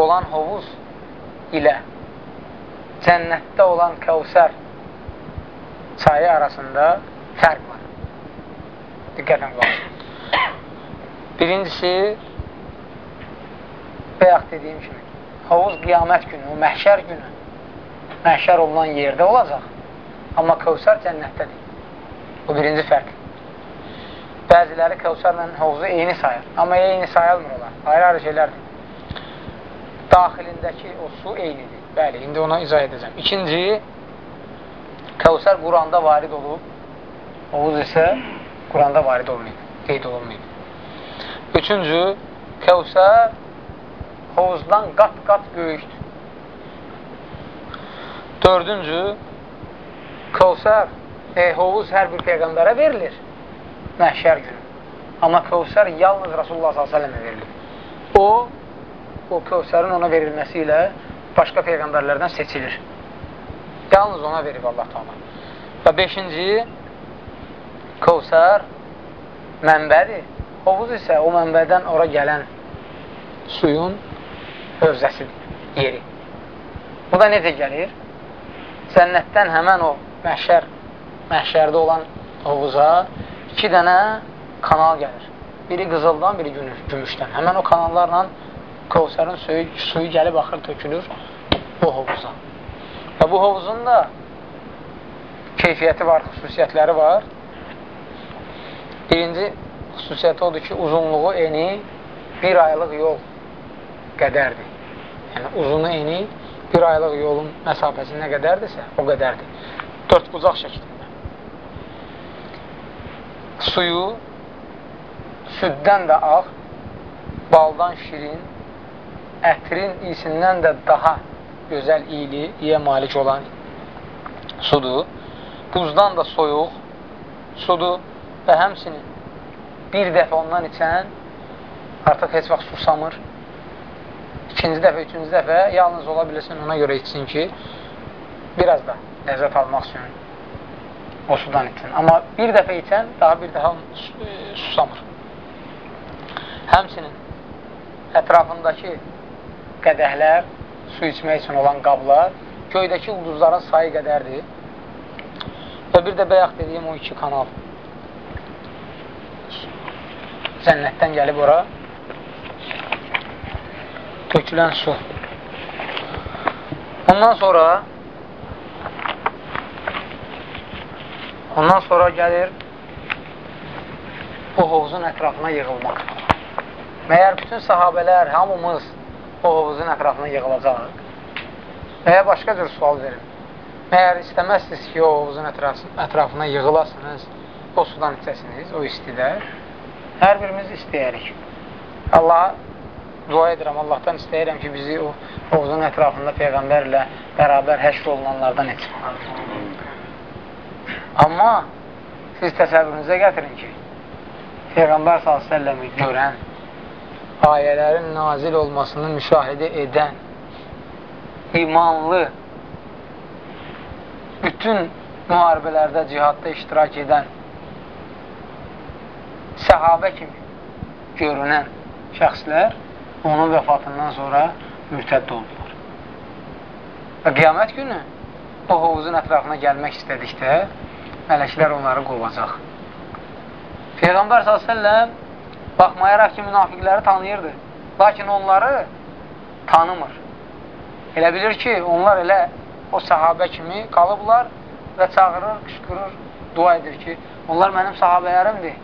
olan hovuz ilə cənnətdə olan kəvsər çayı arasında fərq var. Diqqətən qalsın. Birincisi, bayaq dediyim kimi, hovuz qiyamət günü, o məhşər günü, məhşər olunan yerdə olacaq. Amma Kövsər cənnətdədir. Bu birinci fərq. Bəziləri Kövsərlə hovuzu eyni sayır. Amma eyni sayılmır onlar. Ayrı-ayrı şeylərdir. Daxilindəki o su eynidir. Bəli, indi ona izah edəcəm. İkinci, Kövsər Quranda varid olub. Hovuz isə Quranda varid olmayıb. Qeyd olunmayıb. Üçüncü, Kövsər hovuzdan qat-qat böyükdür. Dördüncü, Kövsər e, hovuz hər bir peyğəmbərə verilir məhşər günü. Amma Kövsər yalnız Rasulullah s.ə.və verilir. O, o Kövsərin ona verilməsi ilə başqa peyğəmbərlərdən seçilir. Yalnız ona verib Allah tamam. Və beşinci, Kövsər mənbədir. Hovuz isə o mənbədən ora gələn suyun hövzəsidir, yeri. Bu da necə gəlir? Cənnətdən həmən o məhşər məhşərdə olan hovuza iki dənə kanal gəlir. Biri qızıldan, biri gümüşdən. Həmən o kanallarla Kovsarın suyu, suyu gəlib axır, tökülür bu hovuza. Və bu hovuzun da keyfiyyəti var, xüsusiyyətləri var. Birinci xüsusiyyəti odur ki, uzunluğu eni bir aylıq yol qədərdir. Yəni, uzunu eni bir aylıq yolun məsafəsi nə qədərdirsə, o qədərdir. Dörd bucaq şəklində suyu süddən də ağ, baldan şirin, ətrin iyisindən də daha gözəl iyili, iyə malik olan sudur. Buzdan da soyuq sudur və həmsinin bir dəfə ondan içən artıq heç vaxt susamır. İkinci dəfə, üçüncü dəfə yalnız ola bilirsin ona görə içsin ki, biraz da ləzzət almaq üçün o sudan içsin. Amma bir dəfə içən daha bir daha e, susamır. Həmsinin ətrafındakı qədəhlər, su içmək üçün olan qablar göydəki ulduzların sayı qədərdir. Və bir də bəyək dediyim o iki kanal cənnətdən gəlib ora tökülən su. Ondan sonra ondan sonra gəlir o hovuzun ətrafına yığılmaq. Məyər bütün sahabələr, hamımız o hovuzun ətrafına yığılacaq və ya başqa cür sual verin. Məyər istəməzsiniz ki, o hovuzun ətrafına yığılasınız, o sudan içəsiniz, o istidə. Hər birimiz istəyərik. Allaha dua edirəm, Allahdan istəyirəm ki, bizi o hovuzun ətrafında Peyğəmbərlə bərabər həşr olunanlardan etsin. Amma siz təsəvvürünüzə gətirin ki, Peyğəmbər s.ə.v-i görən, ayələrin nazil olmasını müşahidə edən, imanlı, bütün müharibələrdə, cihadda iştirak edən, səhabə kimi görünən şəxslər onun vəfatından sonra mürtədd oldular. Və qiyamət günü o hovuzun ətrafına gəlmək istədikdə mələklər onları qovacaq. Peyğəmbər s.ə.v baxmayaraq ki, münafiqləri tanıyırdı. Lakin onları tanımır. Elə bilir ki, onlar elə o sahabə kimi qalıblar və çağırır, qışqırır, dua edir ki, onlar mənim sahabələrimdir.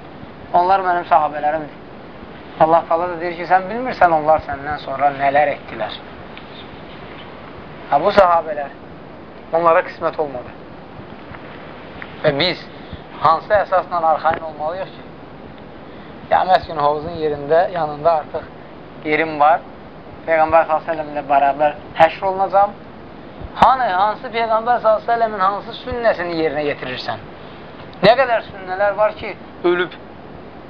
Onlar mənim sahabələrimdir. Allah tala da deyir ki, sən bilmirsən onlar səndən sonra nələr etdilər. Ha, bu sahabələr onlara qismət olmadı. Və biz hansı əsasla arxain olmalıyıq ki, qiyamət günü hovuzun yerində, yanında artıq yerim var. Peyğəmbər s.ə.v ilə bərabər həşr olunacam. Hani, hansı Peyğəmbər s.ə.v-in hansı sünnəsini yerinə yetirirsən? Nə qədər sünnələr var ki, ölüb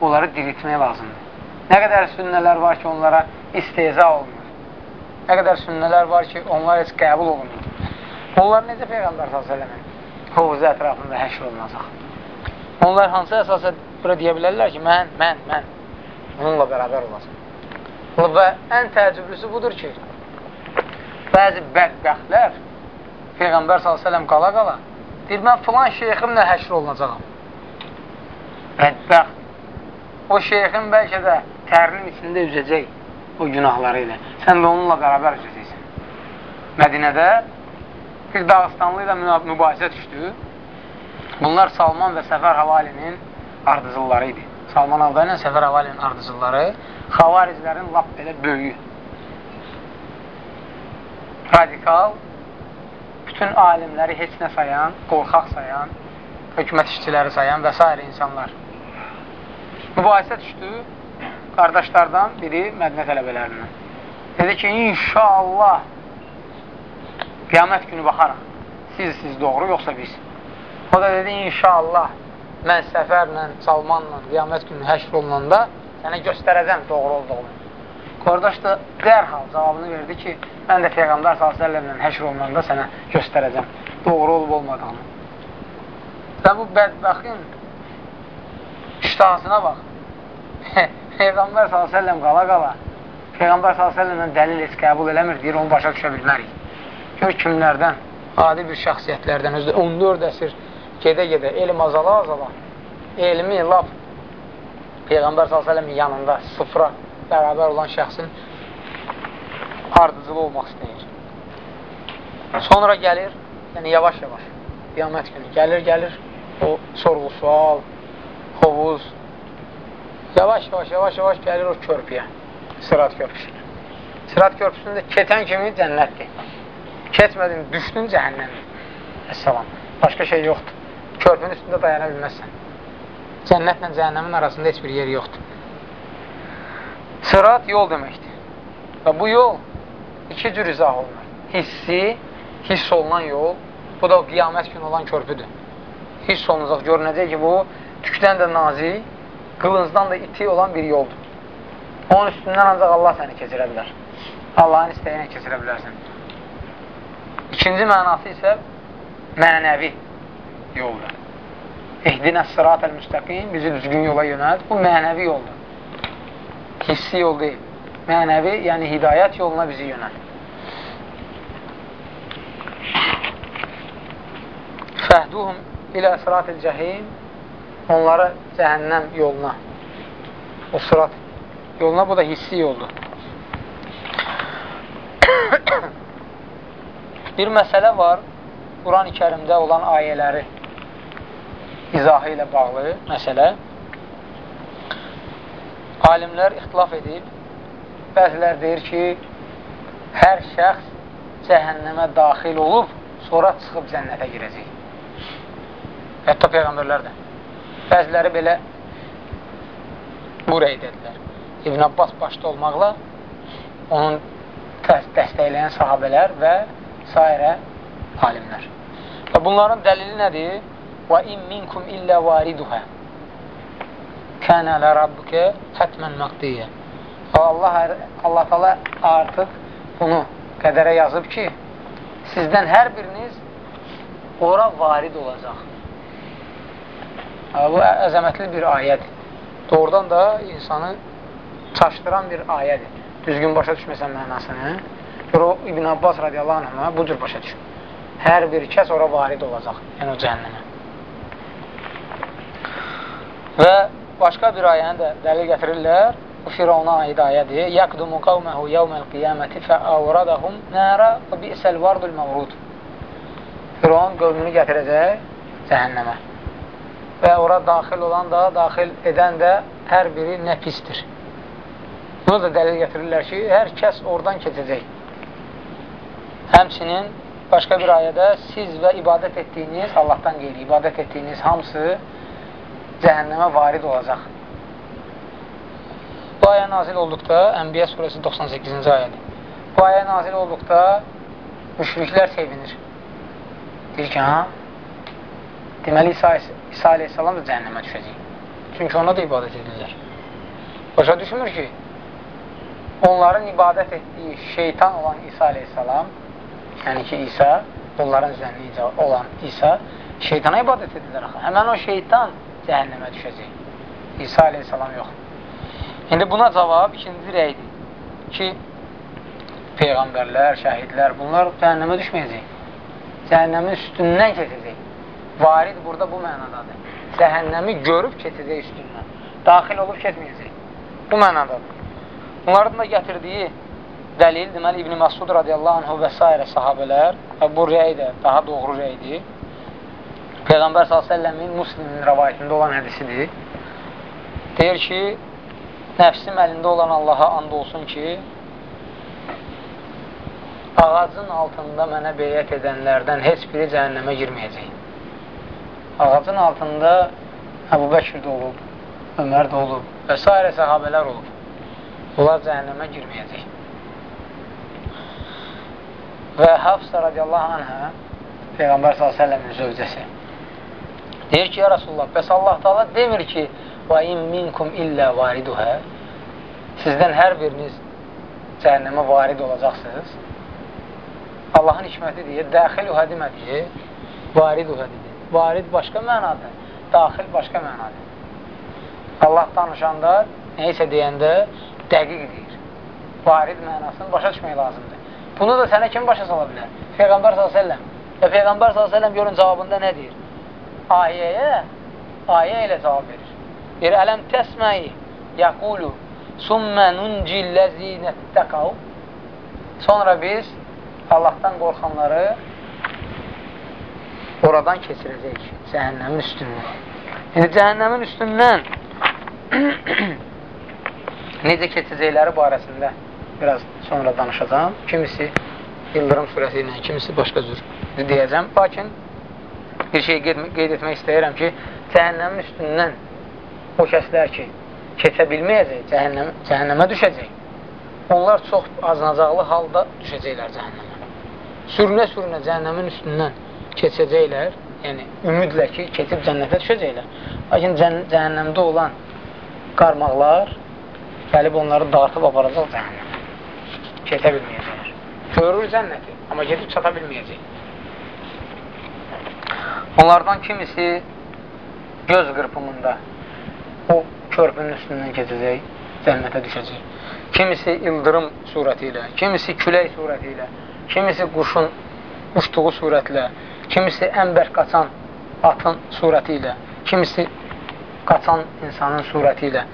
onları diriltmək lazımdır. Nə qədər sünnələr var ki, onlara isteza olunur. Nə qədər sünnələr var ki, onlar heç qəbul olunur. Onlar necə Peyğəmbər s.ə.v-in hovuzu ətrafında həşr olunacaq? Onlar hansı əsasət bura deyə bilərlər ki, mən, mən, mən onunla bərabər olacaq. Və ən təəccüblüsü budur ki, bəzi bədbəxtlər Peyğəmbər s.ə.v qala-qala deyir, mən filan şeyximlə həşr olunacaqam. Bədbəxt o şeyxin bəlkə də tərinin içində üzəcək o günahları ilə. Sən də onunla bərabər üzəcəksən. Mədinədə bir Dağıstanlı ilə mübahisə düşdü. Bunlar Salman və Səfər Havalinin ardıcılları idi. Salman Avda ilə Səfər Havalinin ardıcılları xavariclərin lap belə böyüyü. Radikal, bütün alimləri heç nə sayan, qorxaq sayan, hökumət işçiləri sayan və s. insanlar mübahisə düşdü qardaşlardan biri mədnə tələbələrindən. Dedi ki, inşallah qiyamət günü baxaraq, siz, siz doğru, yoxsa biz. O da dedi, inşallah mən səfərlə, Salmanla qiyamət günü həşr olunanda sənə göstərəcəm doğru olduğunu. Qardaş da dərhal cavabını verdi ki, mən də Peyğəmbər s.ə.v-lə həşr olunanda sənə göstərəcəm doğru olub olmadığını. Və bu bədbəxtin iştahasına bax. <laughs> Peyğəmbər s.ə.v qala-qala Peyğəmbər s.ə.v dəlil heç qəbul eləmir, deyir, onu başa düşə bilmərik. Gör kimlərdən, adi bir şəxsiyyətlərdən, özdə 14 əsr gedə-gedə, elm azala-azala, elmi laf Peyğəmbər s.ə.v yanında sıfıra bərabər olan şəxsin ardıcılı olmaq istəyir. Sonra gəlir, yəni yavaş-yavaş, qiyamət günü gəlir, gəlir, o sorğu sual, hovuz, yavaş-yavaş, yavaş-yavaş gəlir o körpüyə, Sırat körpüsünə. Sırat körpüsündə ketən kimi cənnətdir. Keçmədin, düşdün cəhənnəmdir. Əssalam. Başqa şey yoxdur. Körpünün üstündə dayana bilməzsən. Cənnətlə cəhənnəmin arasında heç bir yer yoxdur. Sırat yol deməkdir. Və bu yol iki cür izah olunur. Hissi, hiss olunan yol Bu da qiyamət günü olan körpüdür. Hiss olunacaq, görünəcək ki, bu tükdən də nazik, qılıncdan da iti olan bir yoldur. Onun üstündən ancaq Allah səni keçirə bilər. Allahın istəyinə keçirə bilərsən. İkinci mənası isə mənəvi yoldur. Ehdinə sırat-əl müstəqim, bizi düzgün yola yönəlt. Bu mənəvi yoldur. Hissi yol deyil. Mənəvi, yəni hidayət yoluna bizi yönəlt. Fəhduhum ilə sırat-ül cəhim onları cəhənnəm yoluna o sırat yoluna bu da hissi yoldur. <coughs> bir məsələ var Quran-ı kərimdə olan ayələri izahı ilə bağlı məsələ alimlər ixtilaf edib bəzilər deyir ki hər şəxs cəhənnəmə daxil olub sonra çıxıb cənnətə girəcək hətta Peyğəmbərlər də bəziləri belə bu rəydədirlər İbn Abbas başda olmaqla onun dəstəkləyən sahabələr və s. alimlər. Və bunların dəlili nədir? Və in minkum illə variduhə kənə lə rabbükə hətmən məqdiyyə. Allah, Allah tala artıq bunu qədərə yazıb ki, sizdən hər biriniz ora varid olacaq. Bu əzəmətli bir ayədir. Doğrudan da insanı çaşdıran bir ayədir. Düzgün başa düşməsən mənasını. Gör o İbn Abbas radiyallahu anhına bu cür başa düşür. Hər bir kəs ora varid olacaq, yəni o cəhənnəmə. Və başqa bir ayəni də dəlil gətirirlər. Bu Firavuna aid ayədir. Yaqdumu qavməhu yevməl qiyaməti fəavradahum nara və bi'səl vardul məvrud. Firavun qövmünü gətirəcək cəhənnəmə. Və ora daxil olan da, daxil edən də hər biri nə pisdir. Bunu da dəlil gətirirlər ki, hər kəs oradan keçəcək. Həmçinin başqa bir ayədə siz və ibadət etdiyiniz, Allahdan qeyri ibadət etdiyiniz hamısı cəhənnəmə varid olacaq. Bu ayə nazil olduqda, Ənbiyə surəsi 98-ci ayədir. Bu ayə nazil olduqda müşriklər sevinir. Deyir ki, ha, deməli İsa, İsa aleyhissalam da cəhənnəmə düşəcək. Çünki ona da ibadət edirlər. Başa düşmür ki, onların ibadət etdiyi şeytan olan İsa aleyhissalam, yəni ki, İsa, onların üzərində olan İsa, şeytana ibadət edirlər. Həmən o şeytan cəhənnəmə düşəcək. İsa aleyhissalam yox. İndi buna cavab ikinci rəydir ki, Peyğəmbərlər, şəhidlər, bunlar cəhənnəmə düşməyəcək. Cəhənnəmin üstündən keçəcək. Varid burada bu mənadadır. Cəhənnəmi görüb keçəcək üstündən. Daxil olub keçməyəcək. Bu mənadadır. Bunların da gətirdiyi dəlil, deməli, İbn-i Məsud radiyallahu anhu və s. sahabələr və bu rəy də daha doğru rəydir. Peyğəmbər s.ə.v-in muslimin rəvayətində olan hədisidir. Deyir ki, nəfsim əlində olan Allaha and olsun ki, ağacın altında mənə beyyət edənlərdən heç biri cəhənnəmə girməyəcək. Ağacın altında Əbu Bəkir də olub, Ömər də olub və s. səhabələr olub. Bunlar cəhənnəmə girməyəcək. Və Hafsa radiyallahu anhə Peyğəmbər s.ə.v-in zövcəsi deyir ki, ya Rasulullah, bəs Allah taala demir ki, və in minkum illə variduhə sizdən hər biriniz cəhənnəmə varid olacaqsınız. Allahın hikməti deyir, dəxiluhə demədiyi, variduhə dedir. Varid başqa mənadır, daxil başqa mənadır. Allah danışanda, neysə deyəndə dəqiq deyir. Varid mənasını başa düşmək lazımdır. Bunu da sənə kim başa sala bilər? Peyğəmbər s.ə.v. Və Peyğəmbər s.ə.v görün cavabında nə deyir? Ayəyə, ayə ilə cavab verir. Deyir, ələm təsməyi yəqulu Sümmə nuncilləzinəttəqav Sonra biz Allahdan qorxanları oradan keçirəcək cəhənnəmin üstündən. İndi cəhənnəmin üstündən <clears throat> necə keçəcəkləri barəsində biraz sonra danışacağım. Kimisi İldırım surəsi ilə, kimisi başqa cür deyəcəm. Lakin bir şey qeyd etmək istəyirəm ki, cəhənnəmin üstündən o kəslər ki, keçə bilməyəcək, cəhənnəm, cəhənnəmə düşəcək. Onlar çox aznacaqlı halda düşəcəklər cəhənnəmə. Sürünə-sürünə cəhənnəmin üstündən keçəcəklər, yəni ümidlə ki, keçib cənnətə düşəcəklər. Lakin cəhənnəmdə olan qarmaqlar gəlib onları dartıb aparacaq cəhənnəmə. Keçə bilməyəcəklər. Görür cənnəti, amma gedib çata bilməyəcək. Onlardan kimisi göz qırpımında o körpünün üstündən keçəcək, cənnətə düşəcək. Kimisi ildırım surəti ilə, kimisi külək surəti ilə, kimisi quşun uçduğu surətlə, kimisi ən bərk qaçan atın surəti ilə, kimisi qaçan insanın surəti ilə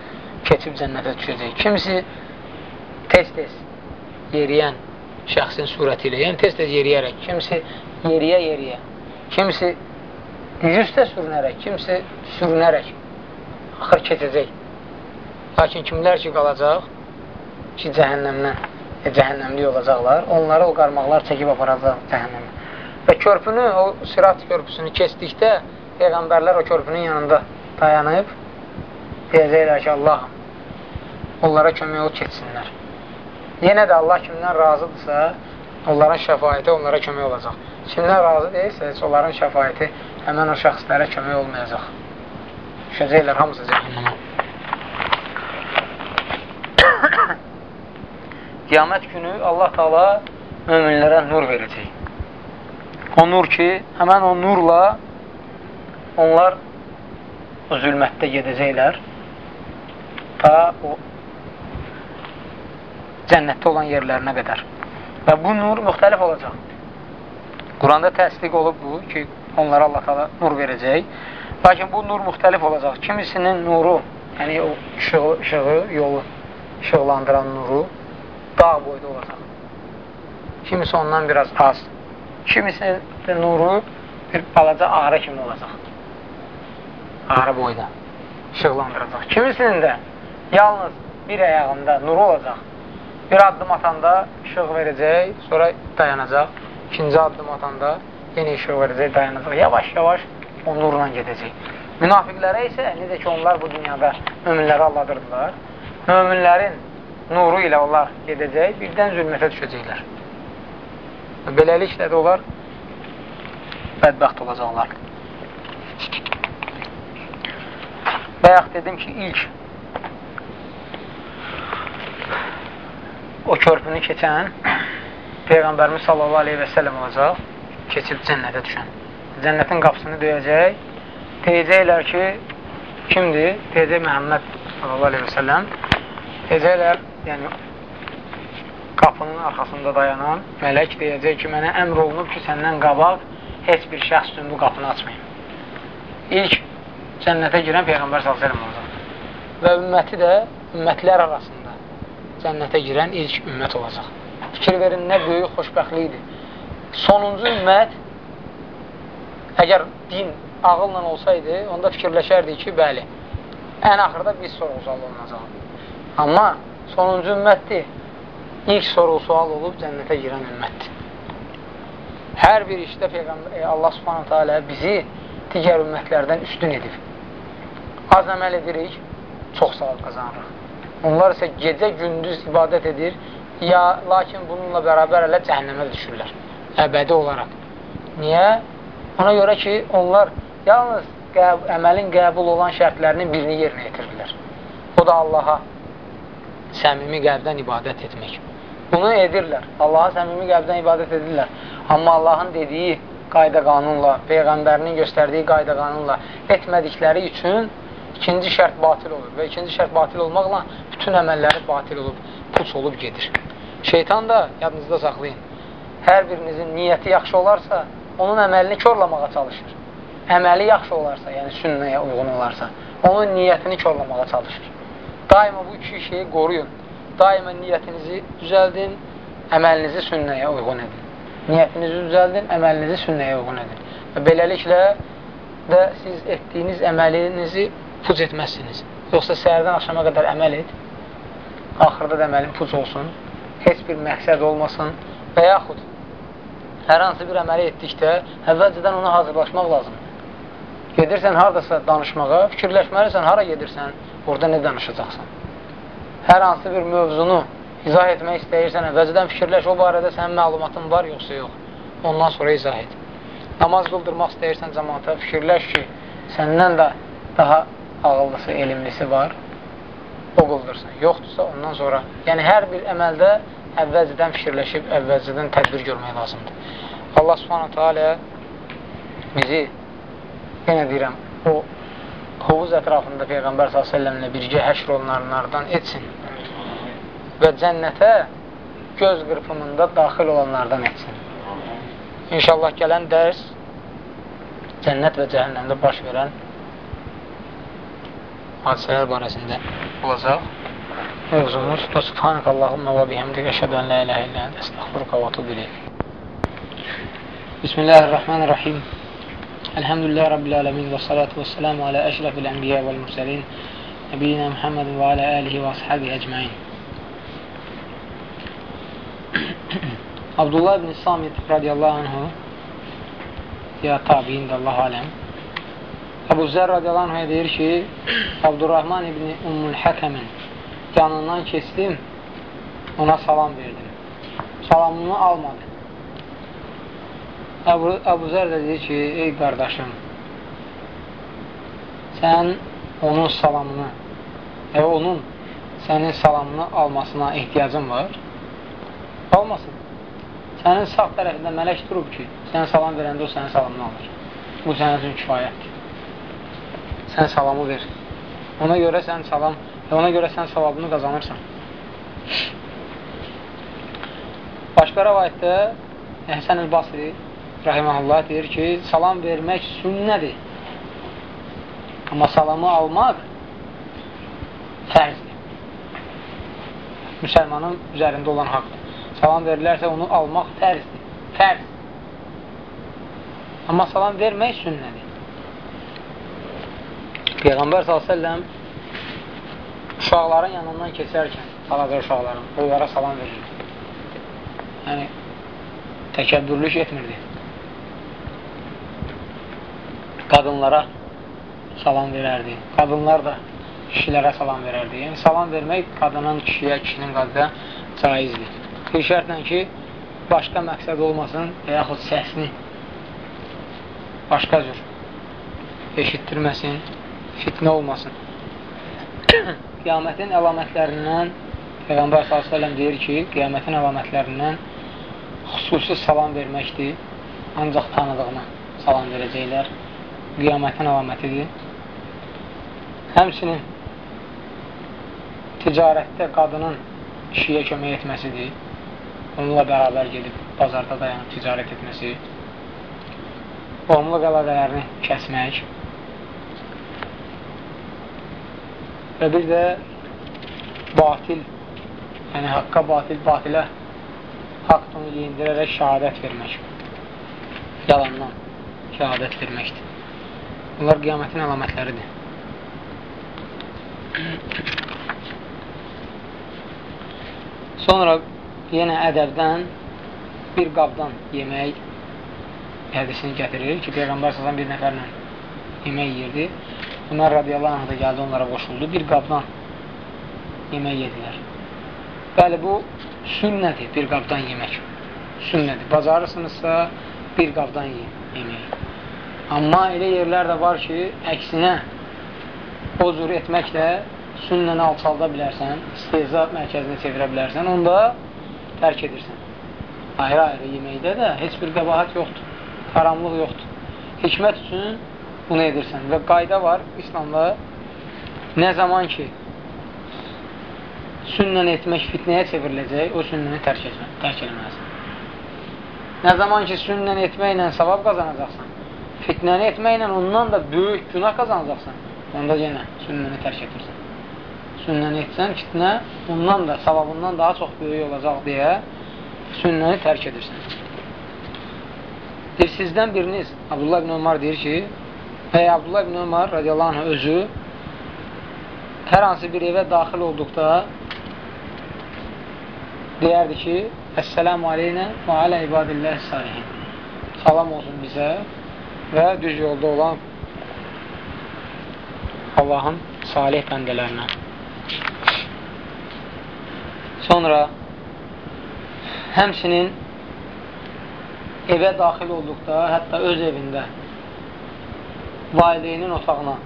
keçib cənnətə düşəcək. Kimisi tez-tez yeriyən şəxsin surəti ilə, yəni tez-tez yeriyərək, kimisi yeriyə-yeriyə, kimisi yüzdə sürünərək, kimisi sürünərək axır keçəcək. Lakin kimlər ki qalacaq ki, cəhənnəmdən, e, cəhənnəmlik olacaqlar, onları o qarmaqlar çəkib aparacaq cəhənnəmə. Və körpünü, o sirat körpüsünü keçdikdə Peyğəmbərlər o körpünün yanında dayanıb deyəcəklər ki, Allah onlara kömək ol keçsinlər. Yenə də Allah kimdən razıdırsa, onların şəfayəti onlara kömək olacaq. Kimdən razı deyilsə, onların şəfayəti həmən o şəxslərə kömək olmayacaq. Düşəcəklər hamısı cəhənnəmə. <coughs> Qiyamət günü Allah Taala möminlərə nur verəcək. O nur ki, həmən o nurla onlar o zülmətdə gedəcəklər ta o cənnətdə olan yerlərinə qədər. Və bu nur müxtəlif olacaq. Quranda təsdiq olub bu ki, onlara Allah Taala nur verəcək. Lakin bu nur müxtəlif olacaq. Kimisinin nuru, yəni o işığı, işığı yolu işıqlandıran nuru dağ boyda olacaq. Kimisi ondan biraz az. Kimisinin nuru bir balaca ağrı kimi olacaq. Ağrı boyda işıqlandıracaq. Kimisinin də yalnız bir ayağında nuru olacaq. Bir addım atanda işıq verəcək, sonra dayanacaq. İkinci addım atanda yenə işıq verəcək, dayanacaq. Yavaş-yavaş o nurla gedəcək. Münafiqlərə isə necə ki, onlar bu dünyada möminləri alladırdılar, möminlərin nuru ilə onlar gedəcək, birdən zülmətə düşəcəklər. Beləliklə də onlar bədbəxt olacaqlar. Bayaq dedim ki, ilk o körpünü keçən Peyğəmbərimiz sallallahu aleyhi və səlləm olacaq, keçib cənnətə düşən. Cənnətin qapısını döyəcək, deyəcəklər ki, kimdir? Deyəcək Məhəmməd səlləm. Deyəcəklər, yəni qapının arxasında dayanan mələk deyəcək ki, mənə əmr olunub ki, səndən qabaq heç bir şəxs üçün bu qapını açmayın. İlk cənnətə girən Peyğəmbər s.ə.v olacaq. Və ümməti də ümmətlər arasında cənnətə girən ilk ümmət olacaq. Fikir verin, nə böyük xoşbəxtlikdir. Sonuncu ümmət əgər din ağılla olsaydı, onda fikirləşərdik ki, bəli, ən axırda biz sorğu-sual olunacaq. Amma sonuncu ümmətdir, ilk sorğu-sual olub cənnətə girən ümmətdir. Hər bir işdə Peyğəmbər, e, Allah subhanətə alə bizi digər ümmətlərdən üstün edib. Az əməl edirik, çox savab qazanırıq. Onlar isə gecə-gündüz ibadət edir, ya lakin bununla bərabər elə cəhənnəmə düşürlər, əbədi olaraq. Niyə? Ona görə ki, onlar yalnız qəb əməlin qəbul olan şərtlərinin birini yerinə yetirirlər. O da Allaha səmimi qəlbdən ibadət etmək. Bunu edirlər. Allaha səmimi qəlbdən ibadət edirlər. Amma Allahın dediyi qayda qanunla, Peyğəmbərinin göstərdiyi qayda qanunla etmədikləri üçün ikinci şərt batil olur və ikinci şərt batil olmaqla bütün əməlləri batil olub, puç olub gedir. Şeytan da, yadınızda saxlayın, hər birinizin niyyəti yaxşı olarsa, onun əməlini korlamağa çalışır. Əməli yaxşı olarsa, yəni sünnəyə uyğun olarsa, onun niyyətini korlamağa çalışır. Daima bu iki şeyi qoruyun. Daima niyyətinizi düzəldin, əməlinizi sünnəyə uyğun edin. Niyyətinizi düzəldin, əməlinizi sünnəyə uyğun edin. Və beləliklə də siz etdiyiniz əməlinizi puc etməzsiniz. Yoxsa səhərdən axşama qədər əməl et, axırda da əməlin puc olsun, heç bir məqsəd olmasın və yaxud hər hansı bir əməli etdikdə əvvəlcədən ona hazırlaşmaq lazımdır. Gedirsən haradasa danışmağa, fikirləşməlisən, hara gedirsən, orada nə danışacaqsan. Hər hansı bir mövzunu izah etmək istəyirsən, əvvəlcədən fikirləş, o barədə sənin məlumatın var, yoxsa yox. Ondan sonra izah et. namaz qıldırmaq istəyirsən cəmaata, fikirləş ki, səndən də daha ağıllısı, elmlisi var, o qıldırsın. Yoxdursa ondan sonra, yəni hər bir əməldə əvvəlcədən fikirləşib, əvvəlcədən tədbir görmək lazımdır. Allah subhanətə alə bizi, yenə deyirəm, o hovuz ətrafında Peyğəmbər s.ə.v ilə birgə həşr olunanlardan etsin və cənnətə göz qırpımında daxil olanlardan etsin. İnşallah gələn dərs cənnət və cəhənnəmdə baş verən hadisələr barəsində olacaq. Mövzumuz Subhanək Allahumma və bihəmdik əşədən lə ilə illə əstəxfuruqa və tubu iləyik. Bismillahirrahmanirrahim. Elhamdülillah Rabbil alemin və salatu və selamu alə əşrafil ənbiyə vəl mürsəlin Nəbiyyina Muhammedin və alə əlihi və ashabi əcməin. <clears throat> Abdullah ibn Samit radiyallahu anhu ya tabiin Allah aləm Əbu Zər radiyallahu anhuya deyir ki <clears throat> Abdurrahman ibn Ummul Həkəmin yanından keçdim ona salam verdim salamını almadı Əbu, Əbu Zər də deyir ki ey qardaşım sən onun salamını və onun sənin salamını almasına ehtiyacın var almasın sənin sağ tərəfində mələk durub ki, sənə salam verəndə o sənin salamını alır. Bu sənin üçün kifayətdir. Sən salamı ver. Ona görə sən salam və ona görə sən savabını qazanırsan. Başqa rəvayətdə Əhsən el-Basri rahiməhullah deyir ki, salam vermək sünnədir. Amma salamı almaq fərzdir. Müsəlmanın üzərində olan haqdır salam verilərsə onu almaq fərzdir. Fərz. Amma salam vermək sünnədir. Peyğəmbər s.ə.v uşaqların yanından keçərkən, balaca uşaqların, onlara salam verir. Yəni, təkəbbürlük etmirdi. Qadınlara salam verərdi. Qadınlar da kişilərə salam verərdi. Yəni, salam vermək qadının kişiyə, kişinin qadına caizdir. Bir şərtlə ki, başqa məqsəd olmasın və yaxud səsini başqa cür eşitdirməsin, fitnə olmasın. <clears throat> Qiyamətin əlamətlərindən Peyğəmbər s.ə.v deyir ki, qiyamətin əlamətlərindən xüsusi salam verməkdir. Ancaq tanıdığına salam verəcəklər. Qiyamətin əlamətidir. Həmçinin ticarətdə qadının kişiyə kömək etməsidir onunla bərabər gedib bazarda dayanıb ticarət etməsi, onunla əlaqələrini kəsmək və bir də batil, yəni haqqa batil, batilə haqq onu yeyindirərək şəhadət vermək, yalandan şəhadət verməkdir. Bunlar qiyamətin əlamətləridir. Sonra yenə ədəbdən bir qabdan yemək hədisini gətirir ki, Peyğəmbər səsən bir nəfərlə yemək yiyirdi. Ömər radiyallahu anh da gəldi, onlara qoşuldu. Bir qabdan yemək yedilər. Bəli, bu sünnədir, bir qabdan yemək. Sünnədir. Bacarırsınızsa bir qabdan yiyin yemək. Amma elə yerlər də var ki, əksinə o cür etməklə sünnəni alçalda bilərsən, istehza mərkəzinə çevirə bilərsən, onda tərk edirsən. Ayrı-ayrı yeməkdə də heç bir qəbahət yoxdur, haramlıq yoxdur. Hikmət üçün bunu edirsən və qayda var İslamda nə zaman ki sünnən etmək fitnəyə çevriləcək, o sünnəni tərk, etmə, tərk eləməlisən. Nə zaman ki sünnən etməklə savab qazanacaqsan, fitnəni etməklə ondan da böyük günah qazanacaqsan, onda yenə sünnəni tərk edirsən sünnəni etsən, fitnə bundan da, savabından daha çox böyük olacaq deyə sünnəni tərk edirsən. Bir sizdən biriniz, Abdullah ibn Ömar deyir ki, və Abdullah ibn Ömar radiyallahu anh özü hər hansı bir evə daxil olduqda deyərdi ki, Əssəlamu aleynə və alə ibadilləh salihin. Salam olsun bizə və düz yolda olan Allahın salih bəndələrinə. Sonra həmsinin evə daxil olduqda, hətta öz evində valideynin otağına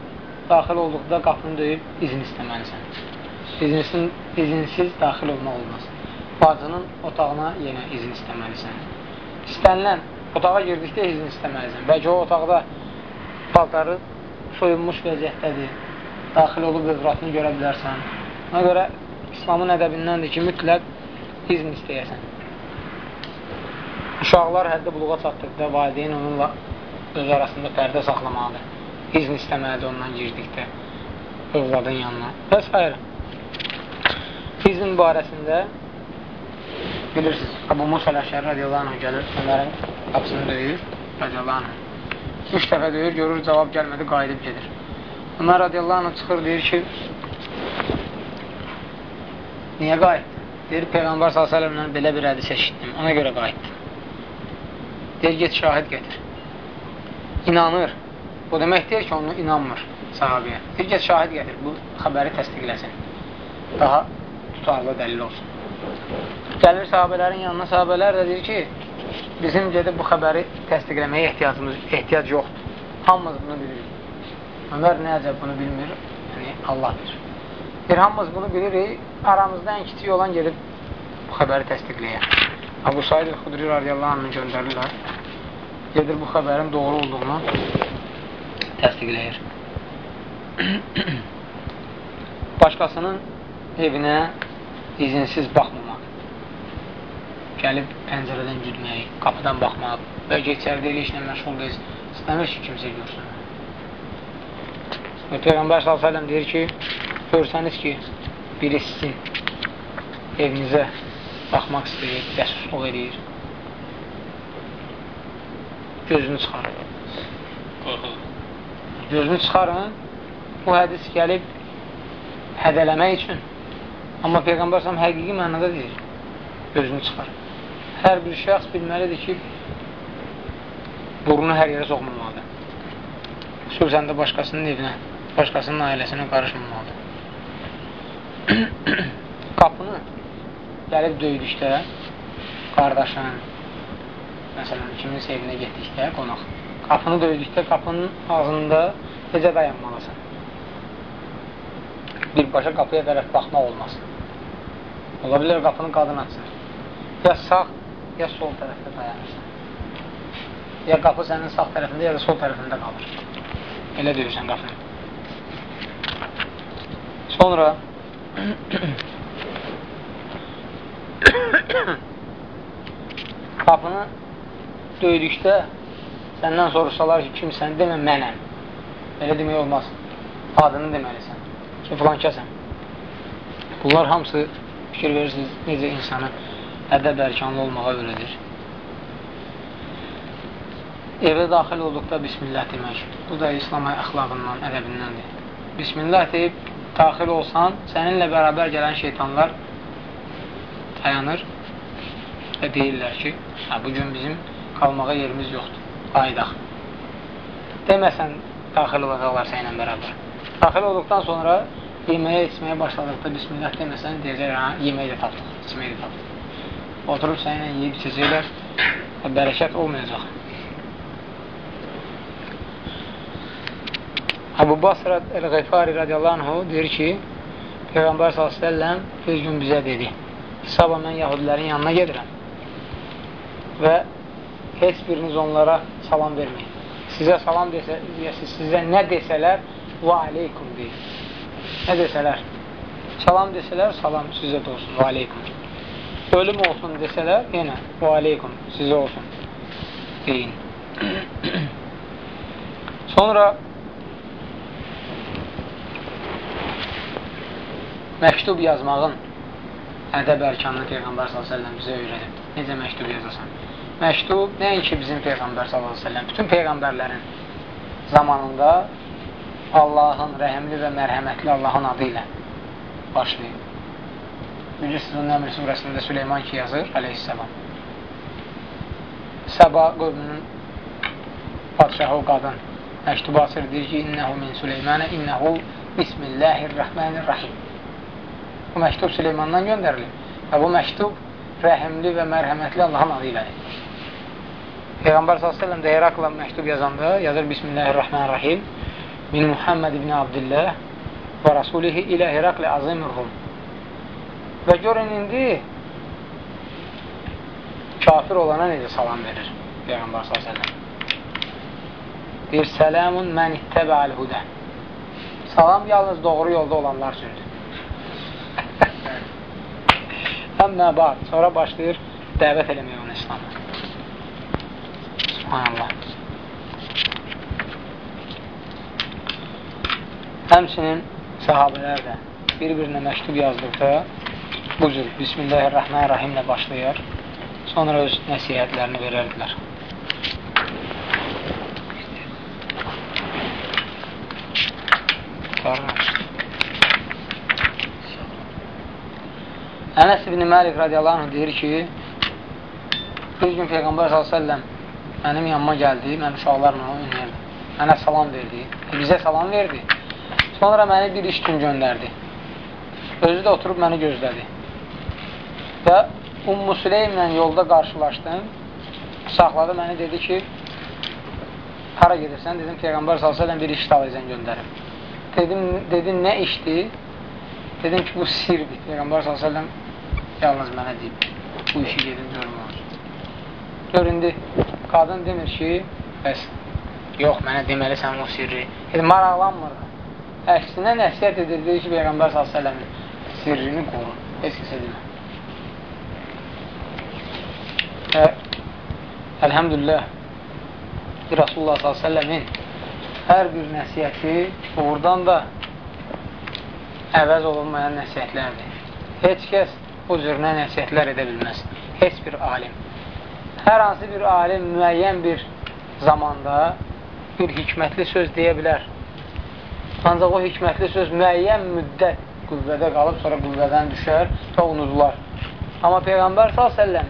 daxil olduqda qapını döyüb izin istəməlisən. İzinsiz, izinsiz daxil olmaq olmaz. Bacının otağına yenə izin istəməlisən. İstənilən otağa girdikdə izin istəməlisən. Bəlkə o otaqda paltarı soyunmuş vəziyyətdədir. Daxil olub övratını görə bilərsən. Ona görə İslamın ədəbindəndir ki, mütləq izin istəyəsən. Uşaqlar həddə buluğa çatdıqda valideyn onunla öz arasında pərdə saxlamalıdır. İzn istəməlidir ondan girdikdə övladın yanına və s. İzn barəsində bilirsiniz, Abu Musa Ləşər radiyallahu anh gəlir, Ömərin qapısını döyür, radiyallahu anh. Üç dəfə döyür, görür, cavab gəlmədi, qayıdıb gedir. Ömər radiyallahu anh çıxır, deyir ki, niyə qayıtdı? Deyir, Peyğəmbər s.ə.v-lə belə bir hədis eşitdim, ona görə qayıtdım. Deyir, get şahid getir. İnanır. Bu demək deyir ki, onu inanmır sahabiyə. Deyir, get şahid getir, bu xəbəri təsdiqləsin. Daha tutarlı dəlil olsun. Gəlir sahabələrin yanına, sahabələr də deyir ki, bizim gedib bu xəbəri təsdiqləməyə ehtiyacımız, ehtiyac yoxdur. Hamımız bunu bilirik. Ömər nə əcəb bunu bilmir? Yəni, Allah bilir. Bir hamımız bunu bilirik, aramızda ən kiçik olan gedib bu xəbəri təsdiqləyər. Abu Said el-Xudri radiyallahu anhını göndərirlər. Gedir bu xəbərin doğru olduğunu təsdiqləyir. <clears throat> Başqasının evinə izinsiz baxmamaq. Gəlib pəncərədən güdmək, qapıdan baxmaq, bəlkə içəridə elə işlə məşğuldayız. İstəmir ki, kimsə görsün. Və Peyğəmbər s.ə.v deyir ki, görsəniz ki, biri sizin evinizə baxmaq istəyir, dəsusluq edir. Gözünü çıxarın. Gözünü çıxarın. Bu hədis gəlib hədələmək üçün. Amma Peyğəmbər səhəm həqiqi mənada deyir. Gözünü çıxarın. Hər bir şəxs bilməlidir ki, burnu hər yerə soxmamalıdır. Xüsusən də başqasının evinə, başqasının ailəsinə qarışmamalıdır. <clears throat> Qapını gəlib döydükdə qardaşın, məsələn, kiminsə evinə getdikdə qonaq, qapını döydükdə qapının ağzında necə dayanmalısan? Birbaşa qapıya tərəf baxmaq olmaz. Ola bilər qapını qadın açsın. Ya sağ, ya sol tərəfdə dayanırsan. Ya qapı sənin sağ tərəfində, ya da sol tərəfində qalır. Elə döyürsən qapını. Sonra <coughs> qapını döydükdə səndən soruşsalar ki, kimsən, demə mənəm. Elə demək olmaz. Adını deməlisən. Ki, filan kəsən. Bunlar hamısı fikir verirsiniz, necə insanı ədəb ərkanlı olmağa öyrədir. Evə daxil olduqda Bismillah demək. Bu da İslam əxlaqından, ədəbindəndir. Bismillah deyib daxil olsan, səninlə bərabər gələn şeytanlar dayanır və deyirlər ki, hə, bugün bizim qalmağa yerimiz yoxdur, qayıdaq. Deməsən, daxil olacaqlar sənlə bərabər. Daxil olduqdan sonra yeməyə, içməyə başladıqda Bismillah deməsən, deyəcək, hə, yemək də tapdıq, içmək də tapdıq. Oturub sənlə yeyib içəcəklər və bərəkət olmayacaq. Əbu Basra el-Ğeyfari radiyallahu anhu deyir ki, Peyğəmbər s.ə.v bir gün bizə dedi, sabah mən yahudilərin yanına gedirəm və heç biriniz onlara salam verməyin. Sizə salam desə, sizə nə desələr, və aleykum deyir. Nə desələr? Salam desələr, salam sizə də olsun, və aleykum. Ölüm olsun desələr, yenə, və aleykum, sizə olsun deyin. <clears throat> Sonra məktub yazmağın ədəb ərkanını Peyğəmbər s.ə.v bizə öyrədib. Necə məktub yazasan? Məktub nəinki bizim Peyğəmbər s.ə.v, bütün Peyğəmbərlərin zamanında Allahın rəhəmli və mərhəmətli Allahın adı ilə başlayıb. Bilirsiniz, onun əmri surəsində Süleyman ki yazır, aleyhissalam. Səba qövmünün padişahı o qadın məktubu açır, deyir ki, İnnəhu min Süleymənə, innəhu Bismillahirrahmanirrahim. Bu məktub Süleymandan göndərilir və bu məktub rəhimli və mərhəmətli Allahın adı ilədir. Peyğəmbər s.ə.v də Herakla məktub yazanda yazır Bismillahirrahmanirrahim Min Muhammed ibn Abdillah və Rasulihi ilə Herakli azimur Rum Və görün indi kafir olana necə salam verir Peyğəmbər s.ə.v Deyir, sələmun mən ittəbəəl hudə Salam yalnız doğru yolda olanlar üçündür. <laughs> Əmmə ba'd. Sonra başlayır dəvət eləməyə onu İslam'a. Subhanallah. Həmçinin sahabələr də bir-birinə məktub yazdıqda bu cür Bismillahirrahmanirrahimlə başlayır. Sonra öz nəsiyyətlərini verərdilər. Ənəs ibn Məlik radiyallahu anh deyir ki, bir gün Peyğəmbər s.ə.v mənim yanıma gəldi, mən uşaqlarla oynayırdım. Mənə salam verdi, bizə salam verdi. Sonra məni bir iş gün göndərdi. Özü də oturub məni gözlədi. Və Ummu Süleymlə yolda qarşılaşdım. Saxladı məni, dedi ki, hara gedirsən? Dedim, Peyğəmbər s.ə.v bir iş dalayacaq göndərib. Dedim, dedim, nə işdir? Dedim ki, bu sirdir. Peyğəmbər s.ə.v yalnız mənə deyib, bu işi gedin görmə olsun. Gör, indi qadın demir ki, bəs, yox, mənə deməlisən o sirri. Dedi, maraqlanmırdı. Əksinə nəsiyyət edir, deyir ki, Peyğəmbər s.ə.v-in sirrini qorun. Heç kəsə demə. Və əlhəmdülillah Rasulullah s.ə.v-in hər bir nəsiyyəti oradan da əvəz olunmayan nəsiyyətlərdir. Heç kəs bu cürünə nəsiyyətlər edə bilməz. Heç bir alim. Hər hansı bir alim müəyyən bir zamanda bir hikmətli söz deyə bilər. Ancaq o hikmətli söz müəyyən müddət qüvvədə qalıb, sonra qüvvədən düşər və unudular. Amma Peyğəmbər s.ə.v